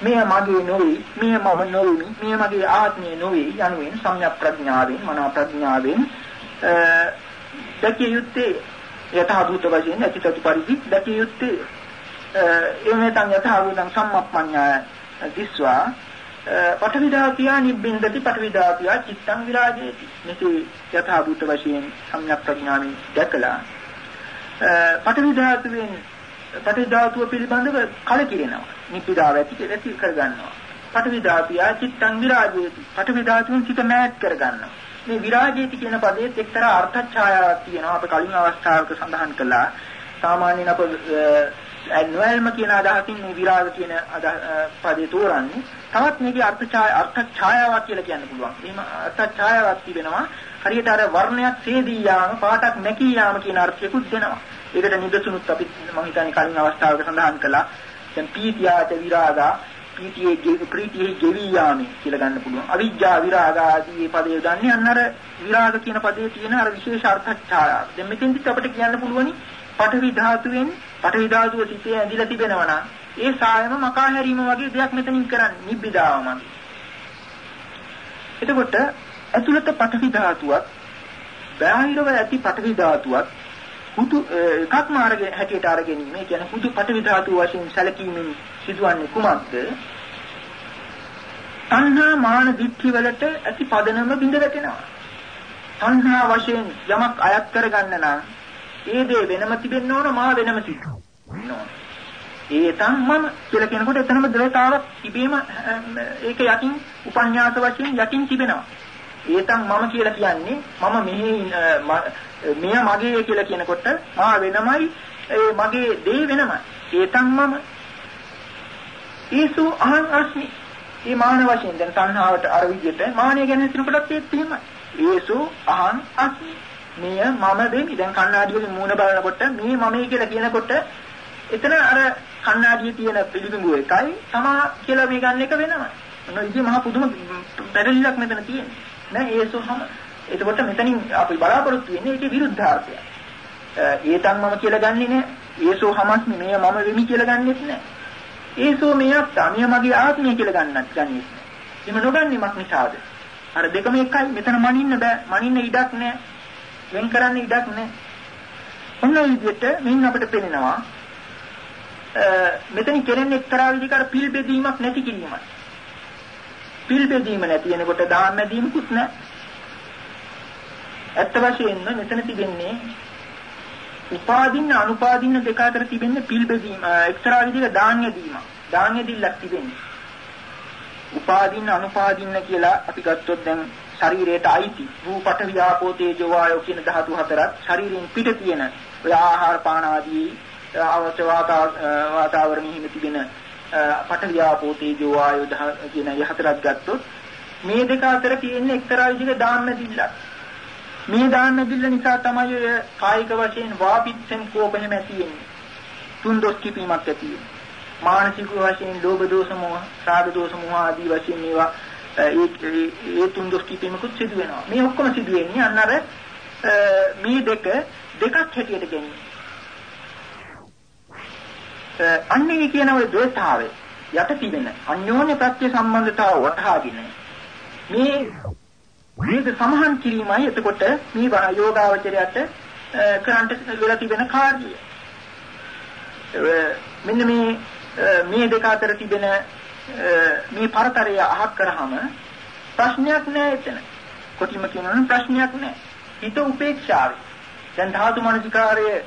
මෙය මගේ නොවේ මෙය මම නොවේමි මෙය මගේ ආත්මය නොවේ යනුවෙන් සම්‍යක් ප්‍රඥාවෙන් මනා ප්‍රඥාවෙන් දැකිය යුත්තේ යථා භූත වශයෙන් ඇතිතතු පරිදි දැකිය යුත්තේ ඒ මේතං යථා භූතං සම්මප්පඤ්ඤාය දිස්වා. පඨවි ධාතිය නිබ්බින්දති පඨවි ධාතිය චිත්තං විරාජේති. මෙසේ යථා භූත වශයෙන් සම්‍යක් ප්‍රඥාවෙන් දැකලා පඨවි ධාතුවෙන් පඨවි ධාතුව පිළිබඳව කලකිරෙනවා නිප්පිදාව ඇති ඇති කරගන්නවා. පඨවි ධාතිය චිත්තං විරාජේති. පඨවි ධාතුවෙන් චිත මෑත් කරගන්නවා. මේ විරාජේති කියන පදයේ එක්තරා අර්ථ ඡායාවක් තියෙනවා. අප කලින් අවස්ථාවක සඳහන් කළා. සාමාන්‍යයෙන් අප නොයල්ම කියන අදහසින් මේ විරාග කියන පදේ තෝරන්නේ. තවත් මේකේ අර්ථ ඡාය අර්ථ ඡායාවක් කියලා කියන්න පුළුවන්. එහෙම අර්ථ ඡායාවක් තිබෙනවා. හරියට අර වර්ණයක් සේදී යාම පාටක් නැකී යාම කියන අර්ථයකුත් දෙනවා. ඒකට නිදසුනුත් අපි මම හිතන්නේ කලින් අවස්ථාවක සඳහන් කළා. දැන් පීතියාච විරාගා ප්‍රීතියේ ප්‍රීතියේ ගෙවි යාමේ කියලා ගන්න පුළුවන්. අවිජ්ජා විරාග ආදී මේ පදේ ගන්නේ අන්න අර විරාග කියන පදේ තියෙන අර විශේෂ අර්ථච්ඡායාව. දැන් මෙතෙන්දිත් අපිට කියන්න පුළුවනි පඨවි ධාතුවෙන් පඨවි ධාතුව සිටේ ඇඳිලා තිබෙනවා නම් ඒ සායම මකා හැරීම වගේ දෙයක් මෙතනින් කරන්නේ නිබ්බිදාවම. එතකොට ඇතුළත පඨවි ධාතුවක් බාහිරව ඇති පඨවි ධාතුවක් හුදු එකක්ම අරගෙන හැටියට අරගෙන මේ කියන්නේ හුදු පඨවි ධාතු වශයෙන් සැලකීමෙන් සිදුවන්නේ කුමක්ද? තණ්හා මාන දික්ඛි වලට ඇති පදනම බිඳ වැටෙනවා. තණ්හා වශයෙන් යමක් අයත් කරගන්න නම් ඒ දේ වෙනම තිබෙන්න ඕන මා වෙනම තිබෙන්න ඕන. ඒ තමම කියලා කියනකොට එතනම ද්වේතාවක් තිබීම ඒක යටින් උපඤ්ඤාස වශයෙන් යටින් තිබෙනවා. ඒතම් මම කියලා කියන්නේ මම මෙහි මෙය මගේ කියලා කියනකොට මා වෙනමයි ඒ මගේ දේ වෙනමයි. ඒතම් මම ඊසු අහං අස්මි. මේ මාන වශයෙන් දැන් සංහාවට අර විදිහට මානය ගැන හිතනකොටත් ඒත් එහෙමයි. ඊසු අහං අස්මි. මෙය මම වෙමි. දැන් කණ්ණාඩියේ මූණ බලනකොට මේ මමයි කියලා කියනකොට එතන අර කණ්ණාඩියේ තියෙන පිළිබිඹු එකයි තමා කියලා මේ ගන්න එක වෙනමයි. මොන විදිහ මහා පුදුම පැටලිලක් මෙතන තියෙන්නේ. නෑ ඒසොහම එතකොට මෙතනින් අපි බලාපොරොත්තු වෙන්නේ ඒකේ විරුද්ධාර්ථය. ඒතන් මම කියලා ගන්නෙ නෑ. ඒසෝ හමස්මි මෙය මම වෙමි කියලා ගන්නෙත් නෑ. ඒසෝ මෙයක් තමිය මගේ ආත්මය කියලා ගන්නත් ගන්නෙත් නෑ. එහෙම නොගන්නේ මක් නිසාද? අර දෙකම එකයි මෙතන මනින්න බෑ. මනින්න ඉඩක් නෑ. වෙන් කරන්න ඉඩක් නෑ. ඔන්න විදිහට මින් අපිට පේනවා මෙතන කෙරෙන්නේ එක්තරා විදිහකට පිල් බෙදීමක් නැති කිරීමයි. පිල් බෙදීම නැති වෙනකොට දාන බෙදීමකුත් නැහැ. ඇත්ත වශයෙන්ම මෙතන තිබෙන්නේ උපාදින්න අනුපාදින්න දෙක අතර තිබෙන්නේ පිල් බෙදීම එක්තරා විදිහක දාන්‍ය දීම. දාන්‍ය දිල්ලක් තිබෙන්නේ. උපාදින්න අනුපාදින්න කියලා අපි ගත්තොත් දැන් ශරීරයට අයිති රූපට වියාපෝ තේජෝ වායෝ කියන ධාතු හතරක් ශරීරයෙන් පිට තියෙන ඔය ආහාර පාන ආදී අවශ්‍ය වාතාවරණෙහි තිබෙන පඨවි ආපෝ තේජෝ වායෝ කියන මේ හතරක් ගත්තොත් මේ දෙක අතර තියෙන එක්තරා විදිහක දාන්න දිල්ලක්. මේ දාන්න දිල්ල නිසා තමයි ඔය කායික වශයෙන් වාපිච්චෙන් කෝපෙම ඇති වෙන්නේ. තුන් දොස් කිපීමක් ඇති වෙන්නේ. මානසික වශයෙන් ලෝභ දෝෂ මොහ, රාග දෝෂ මොහ ආදී වශයෙන් මේවා ඒ ඒ තුන් දොස් කිපීමකුත් සිදු වෙනවා. මේ ඔක්කොම සිදු වෙන්නේ අන්න අර මේ දෙක දෙකක් හැටියට ගැනීම. අන්නේ කියන ওই ද්වේතාවය යට තිබෙන අන්‍යෝන්‍ය ප්‍රත්‍ය සම්බන්ධතාව වටහාගෙන මේ මේක සමහන් කිරීමයි එතකොට මේ යෝගාවචරයට කරන්ට වෙලා තිබෙන කාර්යය. මෙන්න මේ මේ දෙක අතර තිබෙන මේ පරතරය අහක් කරාම ප්‍රශ්නයක් නෑ එතන. කොටිම කියනවනම් ප්‍රශ්නයක් නෑ. හිත උපේක්ෂාවයි. දැන් ධාතු මනසිකාරයේ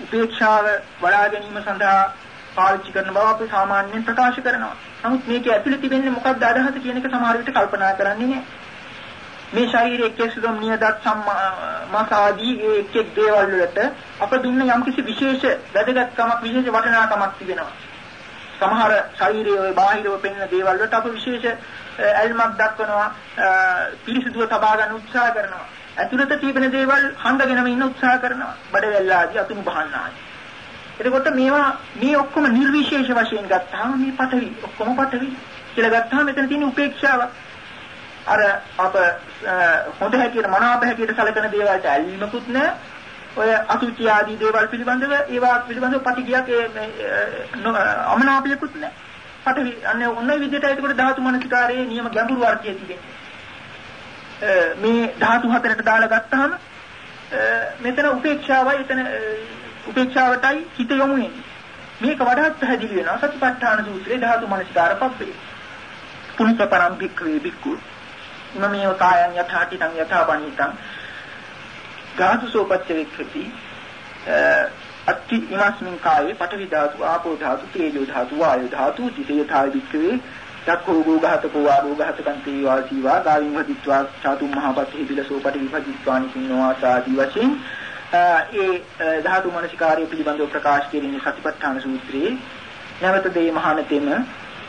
උපේක්ෂාව වඩා ගැනීම සඳහා පාවිච්චි කරන බව අපි සාමාන්‍යයෙන් ප්‍රකාශ කරනවා. නමුත් මේකේ ඇතුලේ තිබෙන්නේ මොකක්ද අදහස කියන එක සමහර විට කල්පනා කරන්නේ නැහැ. මේ ශරීරයේ කෙසුම් නියදත් සම්මාස ආදී ඒ එක් එක් දේවල් වලට අප දුන්න යම්කිසි විශේෂ වැදගත්කමක් විශේෂ වටිනාකමක් තිබෙනවා. සමහර ශරීරයේ ওই බාහිරව පෙනෙන දේවල් වලට අප විශේෂ ඇල්මක් දක්වනවා පිරිසිදුව තබා ගන්න උත්සාහ කරනවා. ඇතුළත තිබෙන දේවල් හංගගෙනම ඉන්න උත්සාහ කරනවා. බඩවැල් ආදී අතුණු බහන්න ආදී. එතකොට මේවා මේ ඔක්කොම නිර්විශේෂ වශයෙන් ගත්තාම මේ පටවි ඔක්කොම පටවි කියලා ගත්තාම මෙතන තියෙන උපේක්ෂාව අර අප හොඳ හැටියට මනාප හැටියට සැලකෙන දේවල්ට ඇල්ීමකුත් නැහැ. ඔය අසුචි ආදී දේවල් පිළිබඳව ඒවා පිළිබඳව පටිගියක් අමනාපයකුත් නැහැ. පටවි අන්නේ ඔන්න විදිහට ඒකට ධාතු මනසිකාරයේ නියම ගැඹුරු අර්ථය තිබෙනවා. මේ ධාතු හතරට දාලා ගත්තාම මෙතන උපේක්ෂාවයි එතන උපේක්ෂාවටයි හිත යොමු වෙන්නේ. මේක වඩාත් පැහැදිලි වෙනවා සතිපට්ඨාන සූත්‍රයේ ධාතු මනසිකාර පබ්බේ. පුනිත පරම් භික්ඛවේ භික්ඛු ඉමමේව කායං යථාටිතං යථාපණිතං ධාතුසෝපච්ච වික්ඛති අත්ති ඉමස්මින් කායේ පඨවි ධාතු ආපෝ ධාතු තේජෝ ධාතු වායෝ ධාතු තිසේථාය භික්ඛවේ චක්ඛෝ භෝඝාතකෝ වාභෝඝාතකන්තේ වාසීවා ගාවින් වදිත්වා චාතුම් මහපත්ති බිලසෝ පටි විභජිත්වානි සින්නෝ ආසාදී වශයෙන්. ඒ ධාතු මනසිකාර්ය පිළිබඳව ප්‍රකාශ කෙරෙන්නේ සතිපට්ඨාන සූත්‍රයේ. නැවත දේ මහානතෙම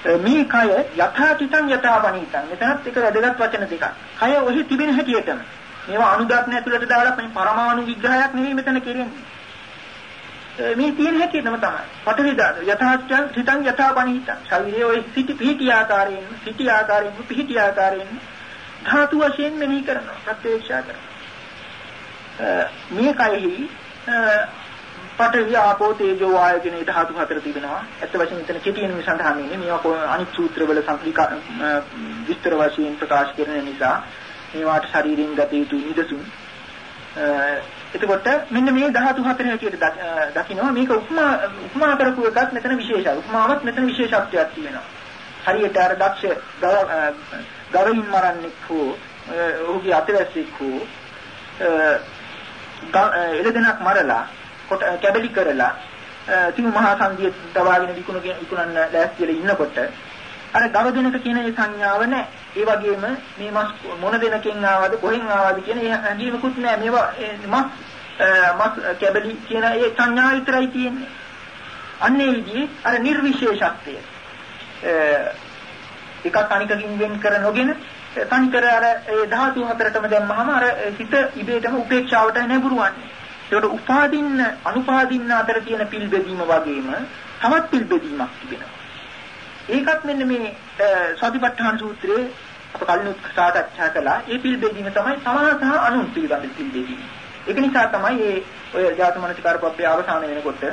මේ කය යථාතිතං යථාපනිතං මෙතනත් එක වැදගත් වචන දෙකක්. කය ඔහි තිබෙන හැටියටම මේවා අනුදාත්න ඇතුළට දාලා මේ පරමාණු විග්‍රහයක් නෙවෙයි මෙතන කෙරෙන්නේ. මේ තියෙන හැටියටම තමයි. පඨවි ධාතු යථාර්ථයන් හිතං යථාපනිහිතං. ශරීරයේ ওই සිටි පිහිටි ආකාරයෙන් සිටි ආකාරයෙන් පිහිටි ආකාරයෙන් ධාතු වශයෙන් මෙනෙහි කරනවා ප්‍රත්‍යක්ෂා කරනවා. මේ කයෙහි පඨවි ආපෝ තේජෝ වායෝ කියන ධාතු හතර තිබෙනවා. ඇත්ත වශයෙන්ම එතන කෙටියෙන් මේ සඳහන් වෙන්නේ මේවා අනිත් සූත්‍රවල සම්ප්‍රිකා විස්තර වශයෙන් ප්‍රකාශ කරන නිසා මේවාට ශරීරයෙන් ගත යුතු නිදසුන් එතකොට මෙන්න මේ ධාතු හතර හැටියට දකිනවා මේක උපමා උපමා කරපු එකත් මෙතන විශේෂයි. උපමාවත් මෙතන විශේෂත්වයක් තියෙනවා. හරියට අර දක්ෂ ගවයින් මරන්නෙක් හෝ ඔහුගේ අතවැස්සෙක් හෝ එළදෙනක් මරලා කොට කැබලි කරලා තිමු මහා සංදිය දවාගෙන විකුණු විකුණන්න ලෑස්තිලා ඉන්නකොට අර ගව දෙනක කියන ඒ සංඥාව නැහැ. ඒ වගේම මේ මස් මොන දෙනකින් ආවද කොහෙන් ආවද කියන ඒ හැඟීමකුත් නැහැ. මේවා මස් මස් කැබලි කියන ඒ සංඥා විතරයි තියෙන්නේ. අන්නේ විදිහේ අර නිර්විශේෂත්වය එකක් අනිකකින් වෙන් කර නොගෙන තනිකර අර ඒ ධාතු හතරටම දැම්මහම අර හිත ඉබේටම උපේක්ෂාවට නැඹුරුවන්නේ. ඒකට උපාදින්න අනුපාදින්න අතර තියෙන පිල් බෙදීම වගේම තවත් පිල් බෙදීමක් තිබෙනවා. ඒකත් මෙන්න මේ සතිපට්ඨාන සූත්‍රයේ අප කලින් සාකච්ඡා කළා. ඒ පිල් බෙදීම තමයි සමාන සහ අනුන් පිළිබඳ පිල් බෙදීම. ඒක නිසා තමයි මේ ඔය ජාතමනසිකාර පබ්බේ අවසාන වෙනකොට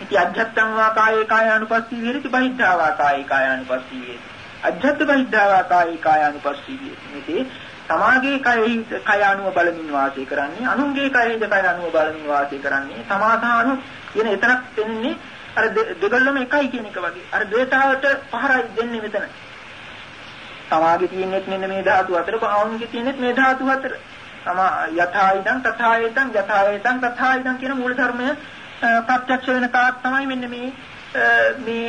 ඉති අධ්‍යත්තං වා කායේ කාය අනුපස්සී විහෙරති බහිද්ධා වා කායේ කාය අනුපස්සී විහෙරති අජ්ජත් බහිද්ධා කායි කායානුපස්සී මේකේ තමාගේ කයෙහි කය අනුව බලමින් වාසය කරන්නේ අනුන්ගේ කයෙහිද කය අනුව බලමින් වාසය කරන්නේ සමාසානු කියන එතනක් දෙන්නේ අර දෙගොල්ලම එකයි කියන එක වගේ. අර ද්වේතාවට පහරයි දෙන්නේ මෙතන. තමාගේ තියෙනෙත් මෙන්න මේ ධාතු අතර බාවුන්ගේ තියෙනෙත් මේ ධාතු අතර. තමා යථායිදං තථායිදං යථායිදං තථායිදං කියන මූල ධර්මය ප්‍රත්‍යක්ෂ වෙන කාත් තමයි මෙන්න මේ මේ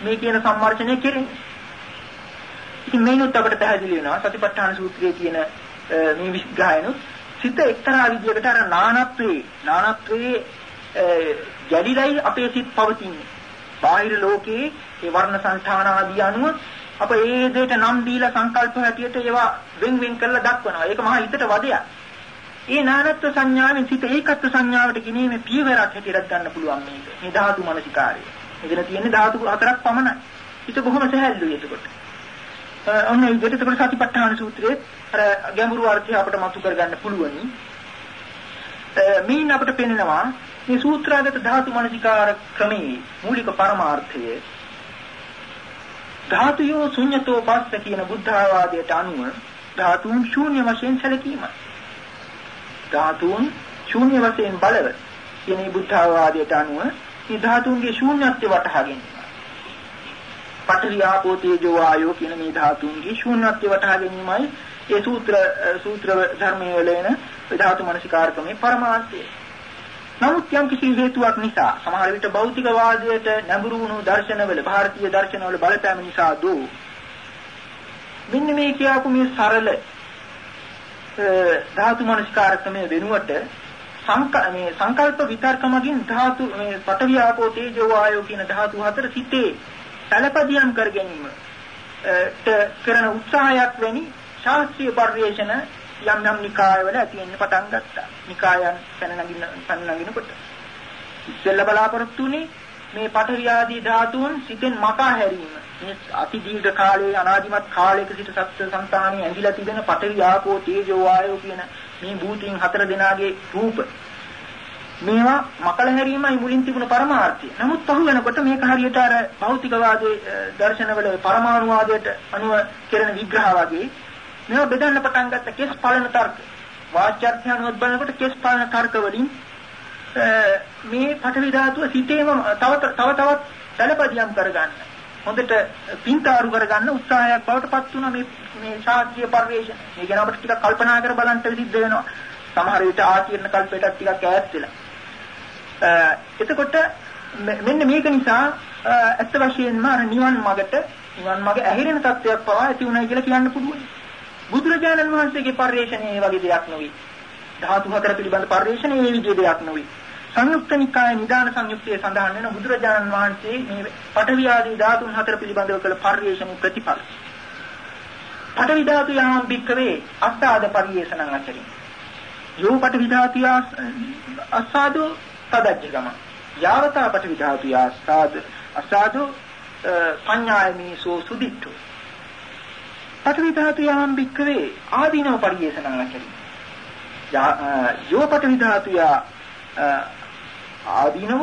මේ කියන සම්මර්ෂණය කෙරෙන්නේ. ඉතින් මේනොත් අපිට පැහැදිලි වෙනවා සතිපට්ඨාන සූත්‍රයේ තියෙන මේ විග්‍රහයනොත් සිත එක්තරා විදියකට අර නානත්වේ නානත්වේ ජඩිලයි අපේ සිත් පවතින්නේ. බාහිර ලෝකයේ ඒ වර්ණ සංස්ථාන ආදී අනුව අප ඒ දෙයට නම් දීලා සංකල්ප හැටියට ඒවා වෙන් වෙන් කරලා දක්වනවා. ඒක මහා හිතට වදයක්. ඒ නානත්ව සංඥාවෙන් සිත ඒකත්ව සංඥාවට ගෙනීමේ පියවරක් හැටියට ගන්න පුළුවන් මේක. මේ ධාතු මනසිකාරය. මෙතන තියෙන්නේ ධාතු හතරක් පමණයි. හිත බොහොම සහැල්ලුයි එතකොට. ඔන්න ඒ විදිහට එතකොට සතිපට්ඨාන සූත්‍රයේ අර ගැඹුරු අර්ථය අපිට මතු කරගන්න පුළුවනි. මේන් අපිට පෙනෙනවා මේ සූත්‍රාගත ධාතු මනසිකාර ක්‍රමයේ මූලික පරමාර්ථය ධාතුයෝ ශුන්‍යතෝ පස්ස කියන බුද්ධාවාදයට අනුව ධාතුන් ශූන්‍ය වශයෙන් සැලකීමයි. ධාතුන් ශූන්‍ය වශයෙන් බලව කියන බුද්ධාවාදයට අනුව මේ ධාතුන්ගේ ශූන්‍යත්වය වටහා ගැනීම. පඨවි ආපෝ තේජෝ වායෝ කියන මේ ධාතුන්ගේ ශූන්‍යත්වය වටහා ගැනීමයි ඒ සූත්‍ර සූත්‍ර ධර්මයේ වල එන ධාතු මනසිකාර්කමේ පරමාර්ථය. නමුත් යම් කිසි හේතුවක් නිසා සමහර විට භෞතික වාදයට නැඹුරු වුණු දර්ශනවල ಭಾರತೀಯ දර්ශනවල බලපෑම නිසා දෝ මෙන්න මේ කියපු මේ සරල ධාතු මනසිකාර්කමේ වෙනුවට මේ සංකල්ප විතර්ක මගින් ධාතු මේ පඨවි ආපෝ තේජෝ වායෝ කියන ධාතු හතර සිටේ සැලපදියම් කර ගැනීම කරන උත්සාහයක් වැනි ශාස්ත්‍රීය පරිශ්‍රණ යම් යම් නිකායවල ඇති වෙන්න පටන් ගත්තා. නිකායන් පැන නගින පැන නගිනකොට ඉස්සෙල්ලා බලාපොරොත්තු වුණේ මේ පඨවි ආදී ධාතුන් සිතෙන් මකා හැරීම. මේ අති දීර්ඝ කාලයේ අනාදිමත් කාලයක සිට සත්ත්ව సంతානයේ ඇඳිලා තිබෙන පඨවි ආපෝ තේජෝ වායෝ කියන මේ භූතීන් හතර දෙනාගේ රූප මේවා මකල හැරීමයි මුලින් තිබුණ පරමාර්ථය. නමුත් පහු වෙනකොට මේක හරියට අර භෞතිකවාදයේ දර්ශනවල පරමාණුවාදයට අනුව කෙරෙන විග්‍රහ වගේ මේවා බෙදන්න පටන් ගත්ත කෙස් පාලන තර්ක. වාචාර්ථය අනුව බලනකොට කෙස් පාලන තර්ක වලින් මේ පඨවි ධාතුව සිටේම තව තව තවත් සැලපදියම් කරගන්න. හොඳට පින්තාරු කරගන්න උත්සාහයක් බවට පත් වුණා මේ මේ ශාස්ත්‍රීය පරිශ්‍රය. මේ ගැන අපිට ටිකක් කල්පනා කර බලන්න සිද්ධ වෙනවා. සමහර විට ආචීර්ණ කල්පයටත් ටිකක් ඈත් වෙලා. එතකොට මෙන්න මේක නිසා ඇත්ත වශයෙන්ම අර නිවන් මාර්ගට නිවන් මාර්ග ඇහිරෙන තත්වයක් පවා ඇති උනායි කියලා කියන්න පුළුවන්. බුදුරජාණන් වහන්සේගේ පරිශ්‍රණය මේ වගේ දෙයක් නෙවෙයි. ධාතු හතර පිළිබඳ පරිශ්‍රණය මේ විදිහේ දෙයක් නෙවෙයි. සංයුක්ත නිකාය නිදාන සංයුක්තයේ සඳහන් වෙන බුදුරජාණන් වහන්සේ මේ පඨවි ආදී ධාතුන් හතර පිළිබඳව කළ පරිශ්‍රණ ප්‍රතිපල. පඨවි ධාතු යම් බික්කවේ අස්සාද පරිේෂණං අචරින්. යෝ පඨවි ධාතිය අස්සාදෝ තදජ්ජගම යාවතා පඨවි ධාතුය ආස්වාද. අසාදු පඤ්ඤායමීසෝ සුදිට්ඨු. පඨවි ධාතුයම් බික්කවේ ආදීනව පරියේෂණං අචරි යෝ පඨවි ධාතුය ආදීනව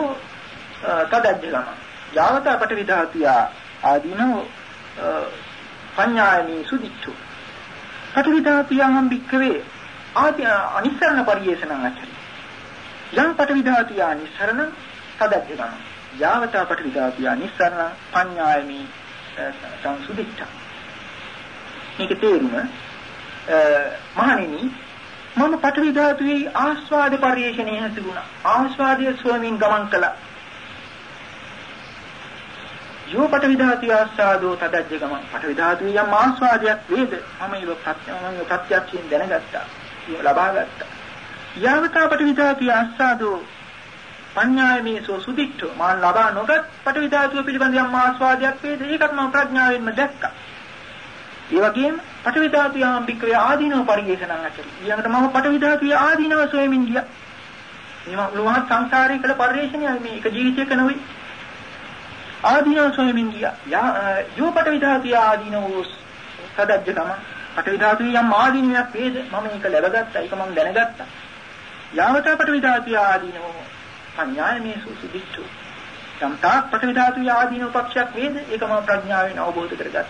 තදජ්ජගම යාවතා පඨවි ධාතුය ආදීනව පඤ්ඤායමී සුදිච්චු පඨවි ධාතුයම් බික්කවේ ආදී අනිස්සරණ පරියේෂණං අච්චරි යම් පඨවි ධාතුය අනිස්සරණ තදජ්ජගම යාවතා පඨවි ධාතුය අනිස්සරණ පඤ්ඤායමී සංසුදිච්ච මේක තේරුම මහණෙනි මම පඨවි ධාතුවේ ආස්වාද පරිේශණයේ හැසිරුණා. ආස්වාදයේ ස්වමින් ගමන් කළා. යෝ පඨවි ධාතුවේ ආස්වාදෝ තදජ්ජ ගමන්. පඨවි ධාතුවේ යම් ආස්වාදයක් වේද? මම ඒක ප්‍රත්‍යමම ප්‍රත්‍යක්ෂයෙන් දැනගත්තා. ලබා ගත්තා. යාවතා පඨවි ධාතුවේ ආස්වාදෝ පඤ්ඤායමේසෝ සුදිට්ඨෝ මා ලබා නොගත් පඨවි ධාතුව පිළිබඳ යම් ආස්වාදයක් වේද ඒකත් මම ප්‍රඥාවෙන්ම දැක්කා ඒ වගේම පඨවි ධාතු යාම්බිකේ ආදීනව පරිේශණං අචරි. ඊළඟට මම පඨවි ධාතුවේ ආදීනව සොයමින් ගියා. මේ ලෝහත් සංසාරේ කළ පරිේශණයයි මේ එක ජීවිතයක නෙවෙයි. ආදීනව සොයමින් ගියා. යෝ පඨවි ධාතුවේ ආදීනව සදජ්ජකම පඨවි ධාතුවේ යම් ආදීනයක් වේද මම ඒක ලැබගත්තා. ඒක මම දැනගත්තා. යාවතා පඨවි ධාතුවේ ආදීනව පඤ්ඤාය මේ සුසුදිච්චු. යම් තාක් පඨවි ධාතුවේ ආදීනව පක්ෂයක් වේද ඒක මම ප්‍රඥාවෙන් අවබෝධ කරගත්තා.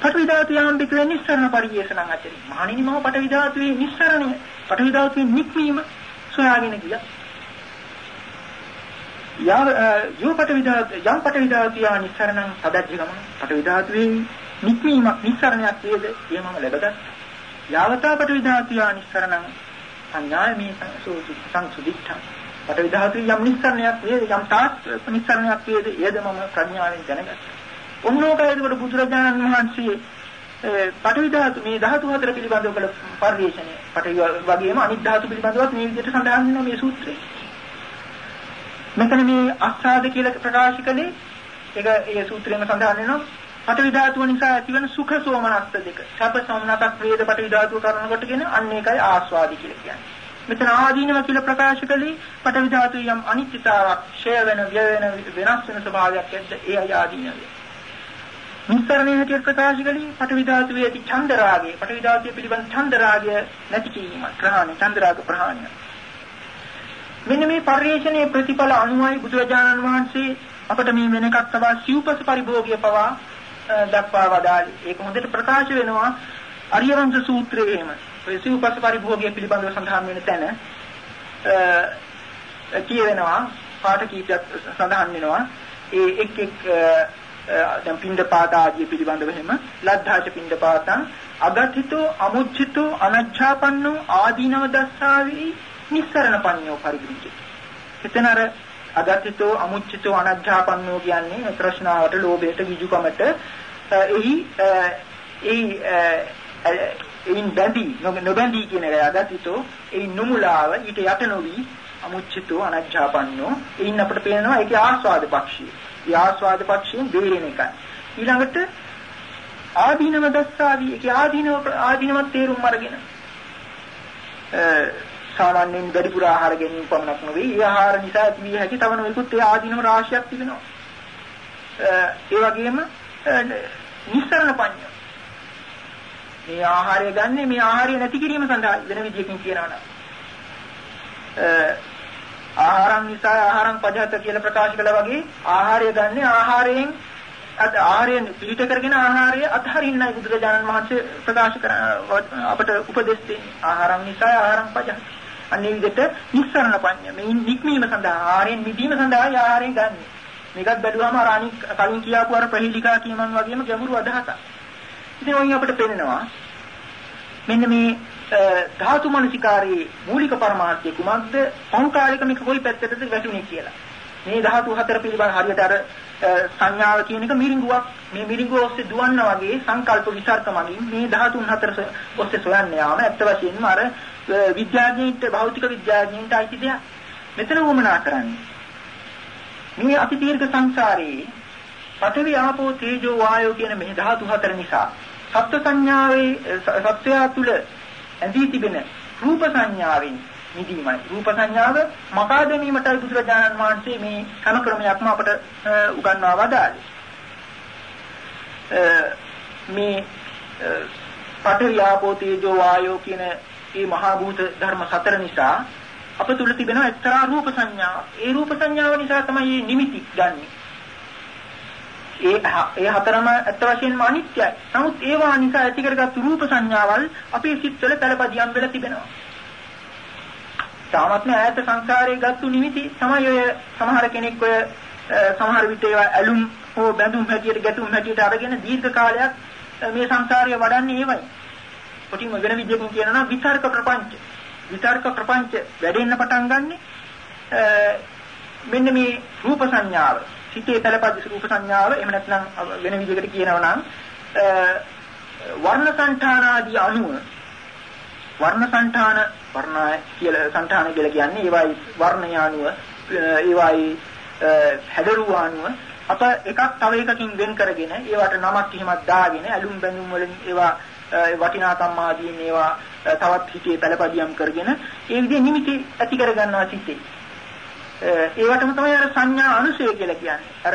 පඨවි ධාතු යාම්බිකේ නිස්සරණ පරියේෂණං අචරි. මහණෙනි මම පඨවි ධාතුවේ නිස්සරණය, පඨවි ධාතුවේ නික්මීම සොයාගෙන ගියා. යා යෝ පඨවි ධාතු යම් පඨවි ධාතුයා නිස්සරණං සදජ්ජගම පඨවි ධාතුවේ නික්මීමක් නිස්සරණයක් වේද? ඒ මම ලැබගත්. යාවතා පඨවි ධාතුයා නිස්සරණං සංඥාමේ සංසුදිච්ඡං පඨවි ධාතුවේ යම් නිස්සරණයක් වේද? යම් තාත් නිස්සරණයක් වේද? ඒද මම ප්‍රඥාවෙන් දැනගත්තා. ඔන්නෝකයි එතකොට බුදුරජාණන් වහන්සේ පඨවි ධාතු මේ ධාතු හතර පිළිබඳව කළ පරිශ්‍රණය පඨවි වගේම අනිත් ධාතු පිළිබඳවත් මේ විදිහට සඳහන් වෙනවා මේ සූත්‍රයේ. මෙතන මේ අස්සාද කියලා ප්‍රකාශ කළේ ඒක ඒ සූත්‍රයේම සඳහන් වෙනවා පඨවි ධාතුව නිසා ඇතිවන සුඛ සෝමනස්ස දෙක. සබ්බ සෝමනසක් වේද පඨවි ධාතුව කරන කොටගෙන අන්න ඒකයි ආස්වාදි කියලා කියන්නේ. මෙතන ආදීනව කියලා ප්‍රකාශ කළේ පඨවි ධාතුවේ යම් අනිත්‍යතාවක්, ක්ෂය වෙන, ව්‍ය වෙන, වෙනස් වෙන ස්වභාවයක් ඇද්ද ඒ අය ආදීනවයි. නිස්සරණයේ හැටියට ප්‍රකාශ කළේ පඨවි ධාතුවේ ඇති ඡන්ද රාගය පඨවි ධාතුවේ පිළිබඳ ඡන්ද රාගය නැති කිරීම ප්‍රහාණය ඡන්ද රාග ප්‍රහාණය මෙන්න මේ පරිශ්‍රණයේ ප්‍රතිඵල අනුවයි බුදුරජාණන් වහන්සේ අපට මේ වෙන එකක් තවා සිව්පස පරිභෝගය පවා දක්වා වදාළේ. ඒක හොඳට ප්‍රකාශ වෙනවා අරියවංශ සූත්‍රයේ එහෙම. ඔය සිව්පස පරිභෝගය පිළිබඳව සඳහන් වෙන තැන කියවෙනවා පාඨ කීපයක් සඳහන් වෙනවා. ඒ එක් එක් දැන් පින්ඩපාත ආදී පිළිබඳව එහෙම ලද්ධාච පින්ඩපාතං අගතිතෝ අමුච්චිතෝ අනච්ඡාපන්නෝ ආදීනව දස්සාවි නිස්සරණ පඤ්ඤෝ පරිග්‍රහිත. එතන අර අගතිතෝ අමුච්චිතෝ අනච්ඡාපන්නෝ කියන්නේ ප්‍රශ්නාවට ලෝභයට විජුකමට. එහි එහි එයින් බැඳී නොබැඳී කියන එක අගතිතෝ. එයින් නුමුලාව ඊට යට නොවි අමුච්චිතෝ අනච්ඡාපන්නෝ එයින් අපිට පේනවා ඒකේ ආස්වාද පක්ෂිය. ඒ ආස්වාද පක්ෂයෙන් බේරෙන එකයි. ඊළඟට ආදීනව දස්සාවි. ඒකේ ආදීනව ආදීනවත් තේරුම් අරගෙන. සාමාන්‍යයෙන් වැඩිපුර ආහාර ගැනීම පමණක් නෙවෙයි ඒ ආහාර නිසා ඇතිවිය හැකි තව නොයෙකුත් ඒ ආදීනව රාශියක් තිබෙනවා. ඒ වගේම නිස්සරණ පඤ්ඤ. මේ ආහාරය ගන්න මේ ආහාරය නැති කිරීම සඳහා වෙන විදිහකින් කියනවා නම්. ආහාරං නිසා ආහාරං පජහත කියලා ප්‍රකාශ කළා වගේ ආහාරය ගන්න ආහාරයෙන් ආහාරයෙන් පිළිට කරගෙන ආහාරය අත්හරින්නයි බුදුරජාණන් වහන්සේ ප්‍රකාශ කර අපට උපදෙස් දෙන්නේ. ආහාරං නිසා ආහාරං පජහත අන්නේ විදිහට නිස්සරණ පඤ්ඤ මේ නික්මීම සඳහා ආහාරයෙන් මිදීම සඳහා ආහාරයෙන් ගන්න මේකත් බැලුවම අර අනික් කලින් කියාපු අර ප්‍රහේලිකා කියමන් වගේම ගැඹුරු අදහසක් ඉතින් ඔයින් අපිට පේනවා මෙන්න මේ ධාතු මනසිකාරයේ මූලික පරමාර්ථය කුමක්ද? සංකාලික මේක කොයි පැත්තටද වැටුනේ කියලා. මේ ධාතු හතර පිළිබඳ හරියට අර සංඥාව කියන එක මිරිඟුවක්. මේ මිරිඟුව ඔස්සේ දුවන්න වගේ සංකල්ප විචාරක මගින් මේ ධාතුන් හතර ඔස්සේ සොයන්න යාම ඇත්ත වශයෙන්ම අර විද්‍යාඥයින්ට භෞතික විද්‍යාඥයින්ට අයිති දෙයක්. මෙතන වමනා කරන්නේ. මේ අති දීර්ඝ සංසාරයේ පඨවි ආපෝ තේජෝ වායෝ කියන මේ ධාතු හතර නිසා සත්ත්ව සංඥාවේ සත්වයා තුල ඇඳී තිබෙන රූප සංඥාවෙන් නිදීමයි. රූප සංඥාව මකා දැමීමටයි බුදුරජාණන් වහන්සේ මේ හැම ක්‍රමයක්ම අපට උගන්වා වදාළේ. මේ පඨවි ආපෝ තේජෝ වායෝ කියන මේ මහා භූත ධර්ම සතර නිසා අප තුල තිබෙන එක්තරා රූප සංඥාවක්. ඒ රූප සංඥාව නිසා තමයි මේ නිමිති ගන්නෙ. ඒ ඒ හතරම අත්‍ය වශයෙන්ම අනිත්‍යයි. නමුත් ඒවා නිසා ඇති කරගත් රූප සංඥාවල් අපේ සිත්වල පළපදියම් වෙලා තිබෙනවා. තාමත්ම ඈත සංසාරයේ ගත්තු නිමිති තමයි ඔය සමහර කෙනෙක් ඔය සමහර විට ඒවා ඇලුම් හෝ බැඳුම් හැටියට ගැටුම් හැටියට අරගෙන දීර්ඝ කාලයක් මේ සංසාරය වඩන්නේ ඒවයි. කොටින්ම වෙන විදිහකින් කියනවා නම් විතර්ක ප්‍රපංච. විතර්ක ප්‍රපංච වැඩෙන්න පටන් ගන්නෙ මෙන්න මේ රූප සංඥාව. සිතේ පළපදි රූප සංඥාව එහෙම නැත්නම් වෙන විදිහකට කියනවා නම් වර්ණ සංඨාන ආදී අණුව වර්ණ සංඨාන වර්ණ කියලා සංඨාන කියලා කියන්නේ ඒවයි වර්ණය අණුව ඒවයි හැඩරුව අණුව අප එකක් තව එකකින් වෙන් කරගෙන ඒවට නමක් එහෙමත් දාගෙන ඇලුම් බැඳුම් වලින් ඒවා වටිනාකම් ආදීන් ඒවා තවත් හිතේ පළපදියම් කරගෙන ඒ විදිහේ නිමිති ඇති කර ගන්නවා සිතේ. ඒවටම තමයි අර සංඥා අනුසය කියලා කියන්නේ. අර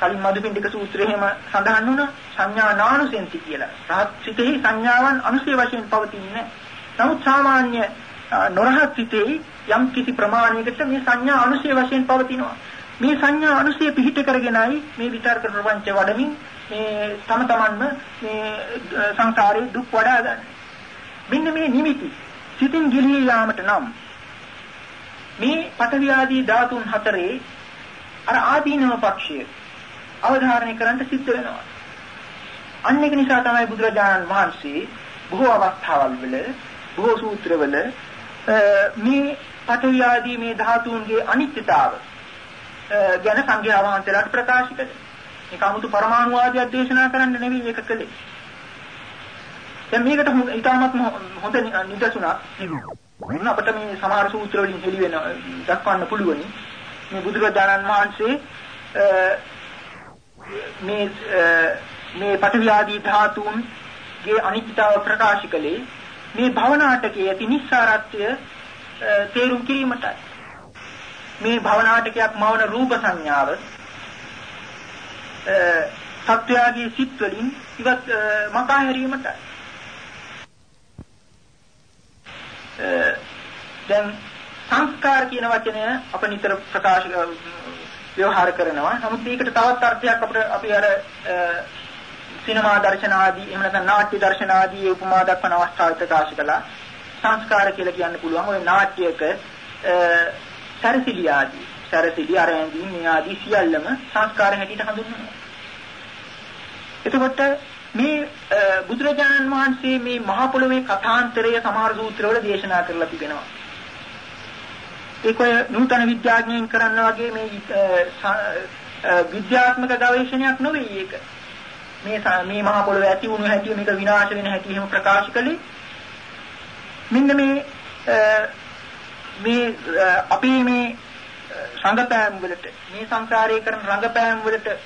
කලින් මදුපිණ්ඩික සූත්‍රයේම සඳහන් වුණා සංඥා නානුසෙන්ති කියලා. රහත් සිතෙහි සංඥාවන් අනුසය වශයෙන් පවතින්නේ. නමුත් සාමාන්‍ය නොරහත් සිතෙහි යම් කිසි ප්‍රමාණයකට මේ සංඥා අනුසය වශයෙන් පවතිනවා. මේ සංඥා අනුසය පිහිට කරගෙනයි මේ විතර්ක ප්‍රපංච වඩමින් මේ තම තමන්ම මේ සංසාරේ දුක් වඩා ගන්න. මෙන්න මේ නිමිති සිතින් ගිලී යාමට නම් මේ පඨවි ආදී ධාතුන් හතරේ අර ආදීනව පක්ෂය අවධාරණය කරන්න සිද්ධ වෙනවා. අන්න ඒක නිසා තමයි බුදුරජාණන් වහන්සේ බොහෝ අවස්ථාවල් වල බොහෝ සූත්‍රවල මේ පඨවි ආදී මේ ධාතුන්ගේ අනිත්‍යතාව ගැන සංඝයා වහන්සේලාට ප්‍රකාශ කළේ. මේක 아무තු පරමාණුවාදයක් දේශනා කරන්න නෙවෙයි මේක කළේ. දැන් මේකට ඊටමත් හොඳ නිදසුණක් මොන අපිට මේ සමහර සූත්‍ර වලින් හෙළි වෙන දක්වන්න පුළුවනි. මේ බුදුරජාණන් වහන්සේ මේ මේ පඨවි ආදී ධාතුන්ගේ අනිත්‍යතාව ප්‍රකාශ කළේ මේ භවනාටකයේ ඇති නිස්සාරත්වය තේරුම් කිරීමටයි. මේ භවනාටකයක් මවන රූප සංඥාව සත්‍යයේ සිත් වලින් ඉවත් මකා හැරීමට දැන් සංස්කාර කියන වචනය අප නිතර ප්‍රකාශ ව්‍යවහාර කරනවා. නමුත් ඒකට තවත් අර්ථයක් අපිට අපි අර සිනමා දර්ශන ආදී එහෙම නැත්නම් නාට්‍ය දර්ශන ආදී උපමා දක්වන අවස්ථාවට ප්‍රකාශ කළා. සංස්කාර කියලා කියන්න පුළුවන්. ওই නාට්‍යයක සැරසිලි ආදී සැරසිලි අරැඳීම් මේ ආදී සියල්ලම සංස්කාර හැටියට හඳුන්වනවා. එතකොට මේ බුදුරජාණන් වහන්සේ මේ මහා පොළොවේ කථාන්තරය සමහර සූත්‍රවල දේශනා කරලා තිබෙනවා. ඒක ඔය නූතන විද්‍යාඥයන් කරන්න වගේ මේ විද්‍යාත්මක ගවේෂණයක් නෙවෙයි ඒක. මේ මේ මහා පොළොව ඇති වුණු හැටි මේක විනාශ වෙන හැටි එහෙම ප්‍රකාශ කළේ මෙන්න මේ මේ අපේ මේ රංගපෑම් වලට මේ සංසාරයේ කරන රංගපෑම් වලට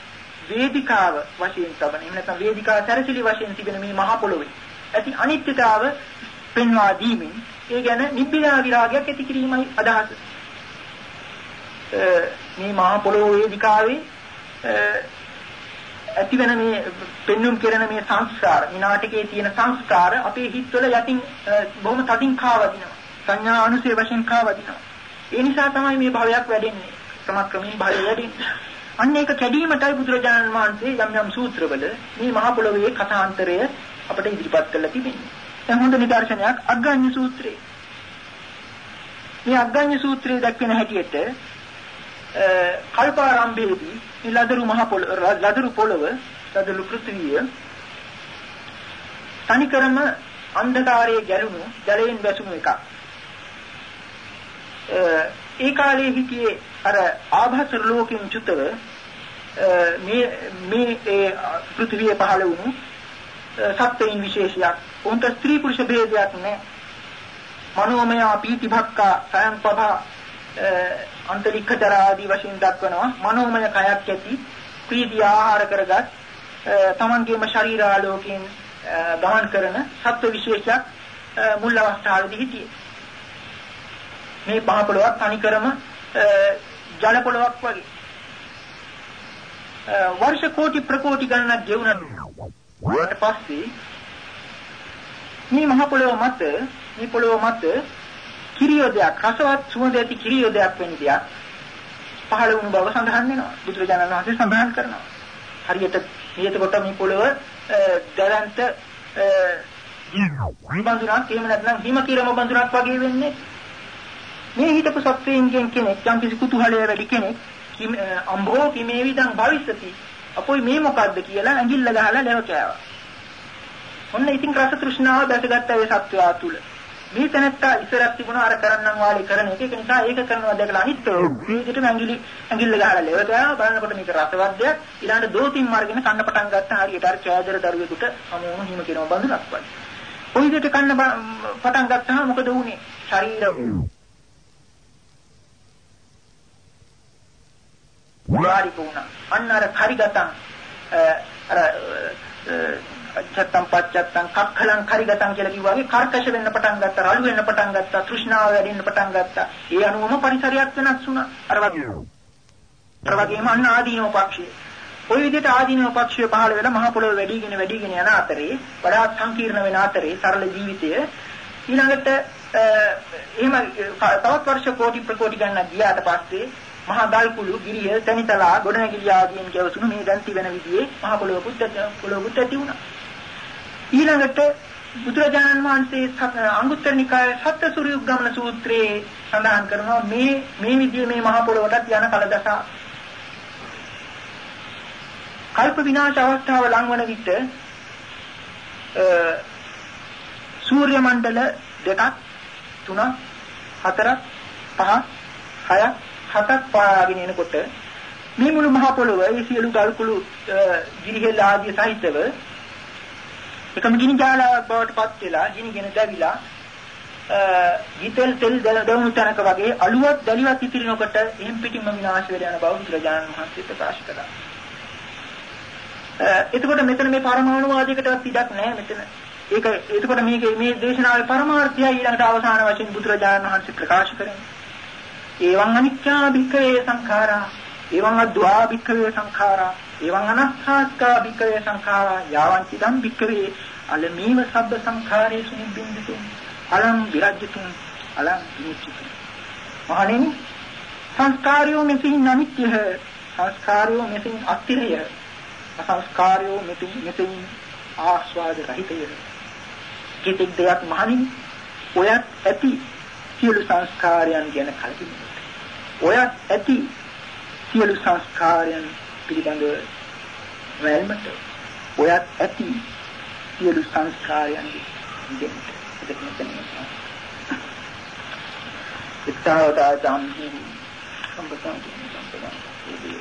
වේදිකාව වශයෙන් තබන එහෙම නැත්නම් වේදිකාව සැරසිලි වශයෙන් තිබෙන මේ මහ පොළොවේ ඇති අනිත්‍යතාව පෙන්වා දීමෙන් ඒ ගැන නිබ්බිදා විරාගයක් ඇති කිරීමයි අදහස. මේ මහ පොළොව වේදිකාවේ ඇති වෙන මේ පෙන්눔 කරන මේ සංස්කාර, මේ නාටකයේ තියෙන සංස්කාර අපේ හිතවල යටින් බොහොම තදින් කාවදිනවා. සංඥා අනුසය වශයෙන් කාවදිනවා. ඒ නිසා තමයි මේ භවයක් වැඩෙන්නේ. ක්‍රමක්‍රමයෙන් භවය වැඩෙන්නේ. අන්න ඒක කැඩීමටයි බුදුරජාණන් වහන්සේ යම් යම් සූත්‍රවල මේ මහ පොළොවේ කථාන්තරය අපට ඉදිරිපත් කරලා තිබෙන්නේ. දැන් හොඳ නිදර්ශනයක් අග්ගඤ්ඤ සූත්‍රය. මේ අග්ගඤ්ඤ සූත්‍රයේ දක්වන හැටියට කල්පාරම්භයේදී මේ ලදරු මහ පොළොව ලදරු පොළොව ලදරු පෘථිවිය තනිකරම අන්ධකාරයේ ගැලුණු ජලයෙන් වැසුණු එකක්. ඒ කාලේ හිටියේ අර ආභාසර ලෝකෙන් චුතව මේ මේ ඒ පෘථිවිය පහළ වුණු සත්වයින් විශේෂයක්. උන්ට ස්ත්‍රී පුරුෂ ભેදයක් නැහැ මනෝමය පීති භක්කා සයන්පභා අන්තරික්ෂතර ආදී වශයෙන් දක්වනවා. මනෝමය කයක් ඇති ප්‍රීති ආහාර කරගත් තමන්ගේම ශරීර ආලෝකයෙන් ගමන් කරන සත්ව විශේෂයක් මුල් අවස්ථාවේදී හිටියේ. මේ පහ පොළොවක් තනිකරම ජල පොළොවක් වගේ. වර්ෂ කෝටි ප්‍රකෝටි ගණනක් ගෙවුනට ඊට පස්සේ මේ මහ පොළොව මත මේ පොළොව මත කිරියොදයක් රසවත් සුවඳ ඇති කිරියොදයක් වෙන දෙයක් පහළ වුණු බව සඳහන් වෙනවා. බුදුරජාණන් වහන්සේ සඳහන් කරනවා. හරියට මේකට මේ පොළොව දරන්ත බඳුනක් එහෙම නැත්නම් හිම කිරම බඳුනක් වගේ වෙන්නේ. මේ හිටපු සත්වයන්ගෙන් කෙනෙක් යම් කිසි කුතුහලය වැඩි කෙනෙක් අම්බෝ කිමේවිදං භවිස්සති අපොයි මේ මොකද්ද කියලා ඇඟිල්ල ගහලා ලැව කෑවා. ඔන්න ඉතින් රස තෘෂ්ණාව දැසගත්ත ඒ සත්වයා තුල. මේ තැනත්තා ඉස්සරක් තිබුණා අර කරන්නම් වාලේ කරන එක. ඒක නිසා ඒක කරනවා දැකලා අනිත් විදිහටම ඇඟිලි ඇඟිල්ල ගහලා ලැව කෑවා. බලනකොට මේක රසවත් දෙයක්. ඊළඟට දෝතින් මාර්ගෙන කන්න පටන් ගත්තා. හරියට අර කෑදර දරුවෙකුට හමුවම හිම කියනවා බඳුනක් වගේ. ওই විදිහට කන්න පටන් ගත්තාම මොකද වුනේ? ශරීර වාරික වුණා. අන්න අර කරිගතන් අර අච්චත්තම් පච්චත්තම් කක්ඛලං කරිගතන් කියලා කිව්වාගේ කර්කශ වෙන්න පටන් ගත්තා, රළු වෙන්න පටන් ගත්තා, තෘෂ්ණාව වැඩි වෙන්න පටන් ගත්තා. ඒ අනුවම පරිසරයක් වෙනස් වුණා. අර වගේ. අර වගේම අන්න ආදීනෝ පක්ෂය. ওই විදිහට ආදීනෝ පක්ෂය පහළ වෙලා මහ පොළොව වැඩිගෙන වැඩිගෙන යන අතරේ වඩාත් සංකීර්ණ වෙන අතරේ සරල ජීවිතය ඊළඟට එහෙම තවත් වර්ෂ කෝටි ප්‍රකෝටි ගණන් ගියාට පස්සේ මහා ගල්කුළු ගිරිය තනිතලා ගොඩනැගිලි ආදීන් කියවසුණු මේ දැන් තිබෙන විදිහේ මහා පොළොව පුත්තට පොළොව පුත්තට වුණා. ඊළඟට බුදුරජාණන් වහන්සේ අංගුත්තර නිකායේ සත්‍ය ගමන සූත්‍රයේ සඳහන් කරනවා මේ මේ විදිහේ මේ මහ පොළොවටත් යන කලදස කල්ප විනාශ අවස්ථාව ලංවන විට සූර්ය මණ්ඩල දෙකක් තුනක් හතරක් පහක් හයක් හතක් පාගෙන එනකොට මේ මුළු මහ පොළොව ඒ සියලු ගල්කුළු ගිරිහෙල් ආදී සහිතව එකම ගිනි ජාලාවක් බවට පත් වෙලා ගිනිගෙන දැවිලා ගිතෙල් තෙල් දවුණු තැනක වගේ අලුවත් දැලිවත් ඉතිරිනකොට එහෙම් පිටින්ම විනාශ වෙලා යන බව බුදුරජාණන් වහන්සේ ප්‍රකාශ කළා. එතකොට මෙතන මේ පරමාණු වාදයකටවත් ඉඩක් නැහැ මෙතන. ඒක එතකොට මේක මේ දේශනාවේ පරමාර්ථය ඊළඟට අවසාන වශයෙන් බුදුරජාණන් වහන්සේ ප්‍රකාශ කරන්නේ. ඒවං අනිච්චා භික්ඛවේ සංඛාරා එවං අද්වා භික්ඛවේ සංඛාරා එවං අනස්සාස්කා භික්ඛවේ සංඛාරා යාවං චිදම් භික්ඛවේ අලමීව සබ්බ සංඛාරේසු නිබ්බින්දිතු අලං විරජ්‍යතුන් අලං විනිච්චිතු මහණෙනි සංස්කාරයෝ මෙසින් අනිත්‍යය සංස්කාරයෝ මෙසින් අස්තිරය අසංස්කාරයෝ මෙසින් මෙසින් ආස්වාද රහිතය. කිතික් දෙයක් මහණෙනි ඔයත් ඇති සියලු සංස්කාරයන් ගැන කලකිරීමට ඔයත් ඇති සියලු සංස්කාරයන් පිළිබඳව වැල්මට ඔයත් ඇති සියලු සංස්කාරයන් දෙන්න ඒක මෙතන ඉත්තාවතා ජාම්හි සම්පතං සම්පතං ඒ දී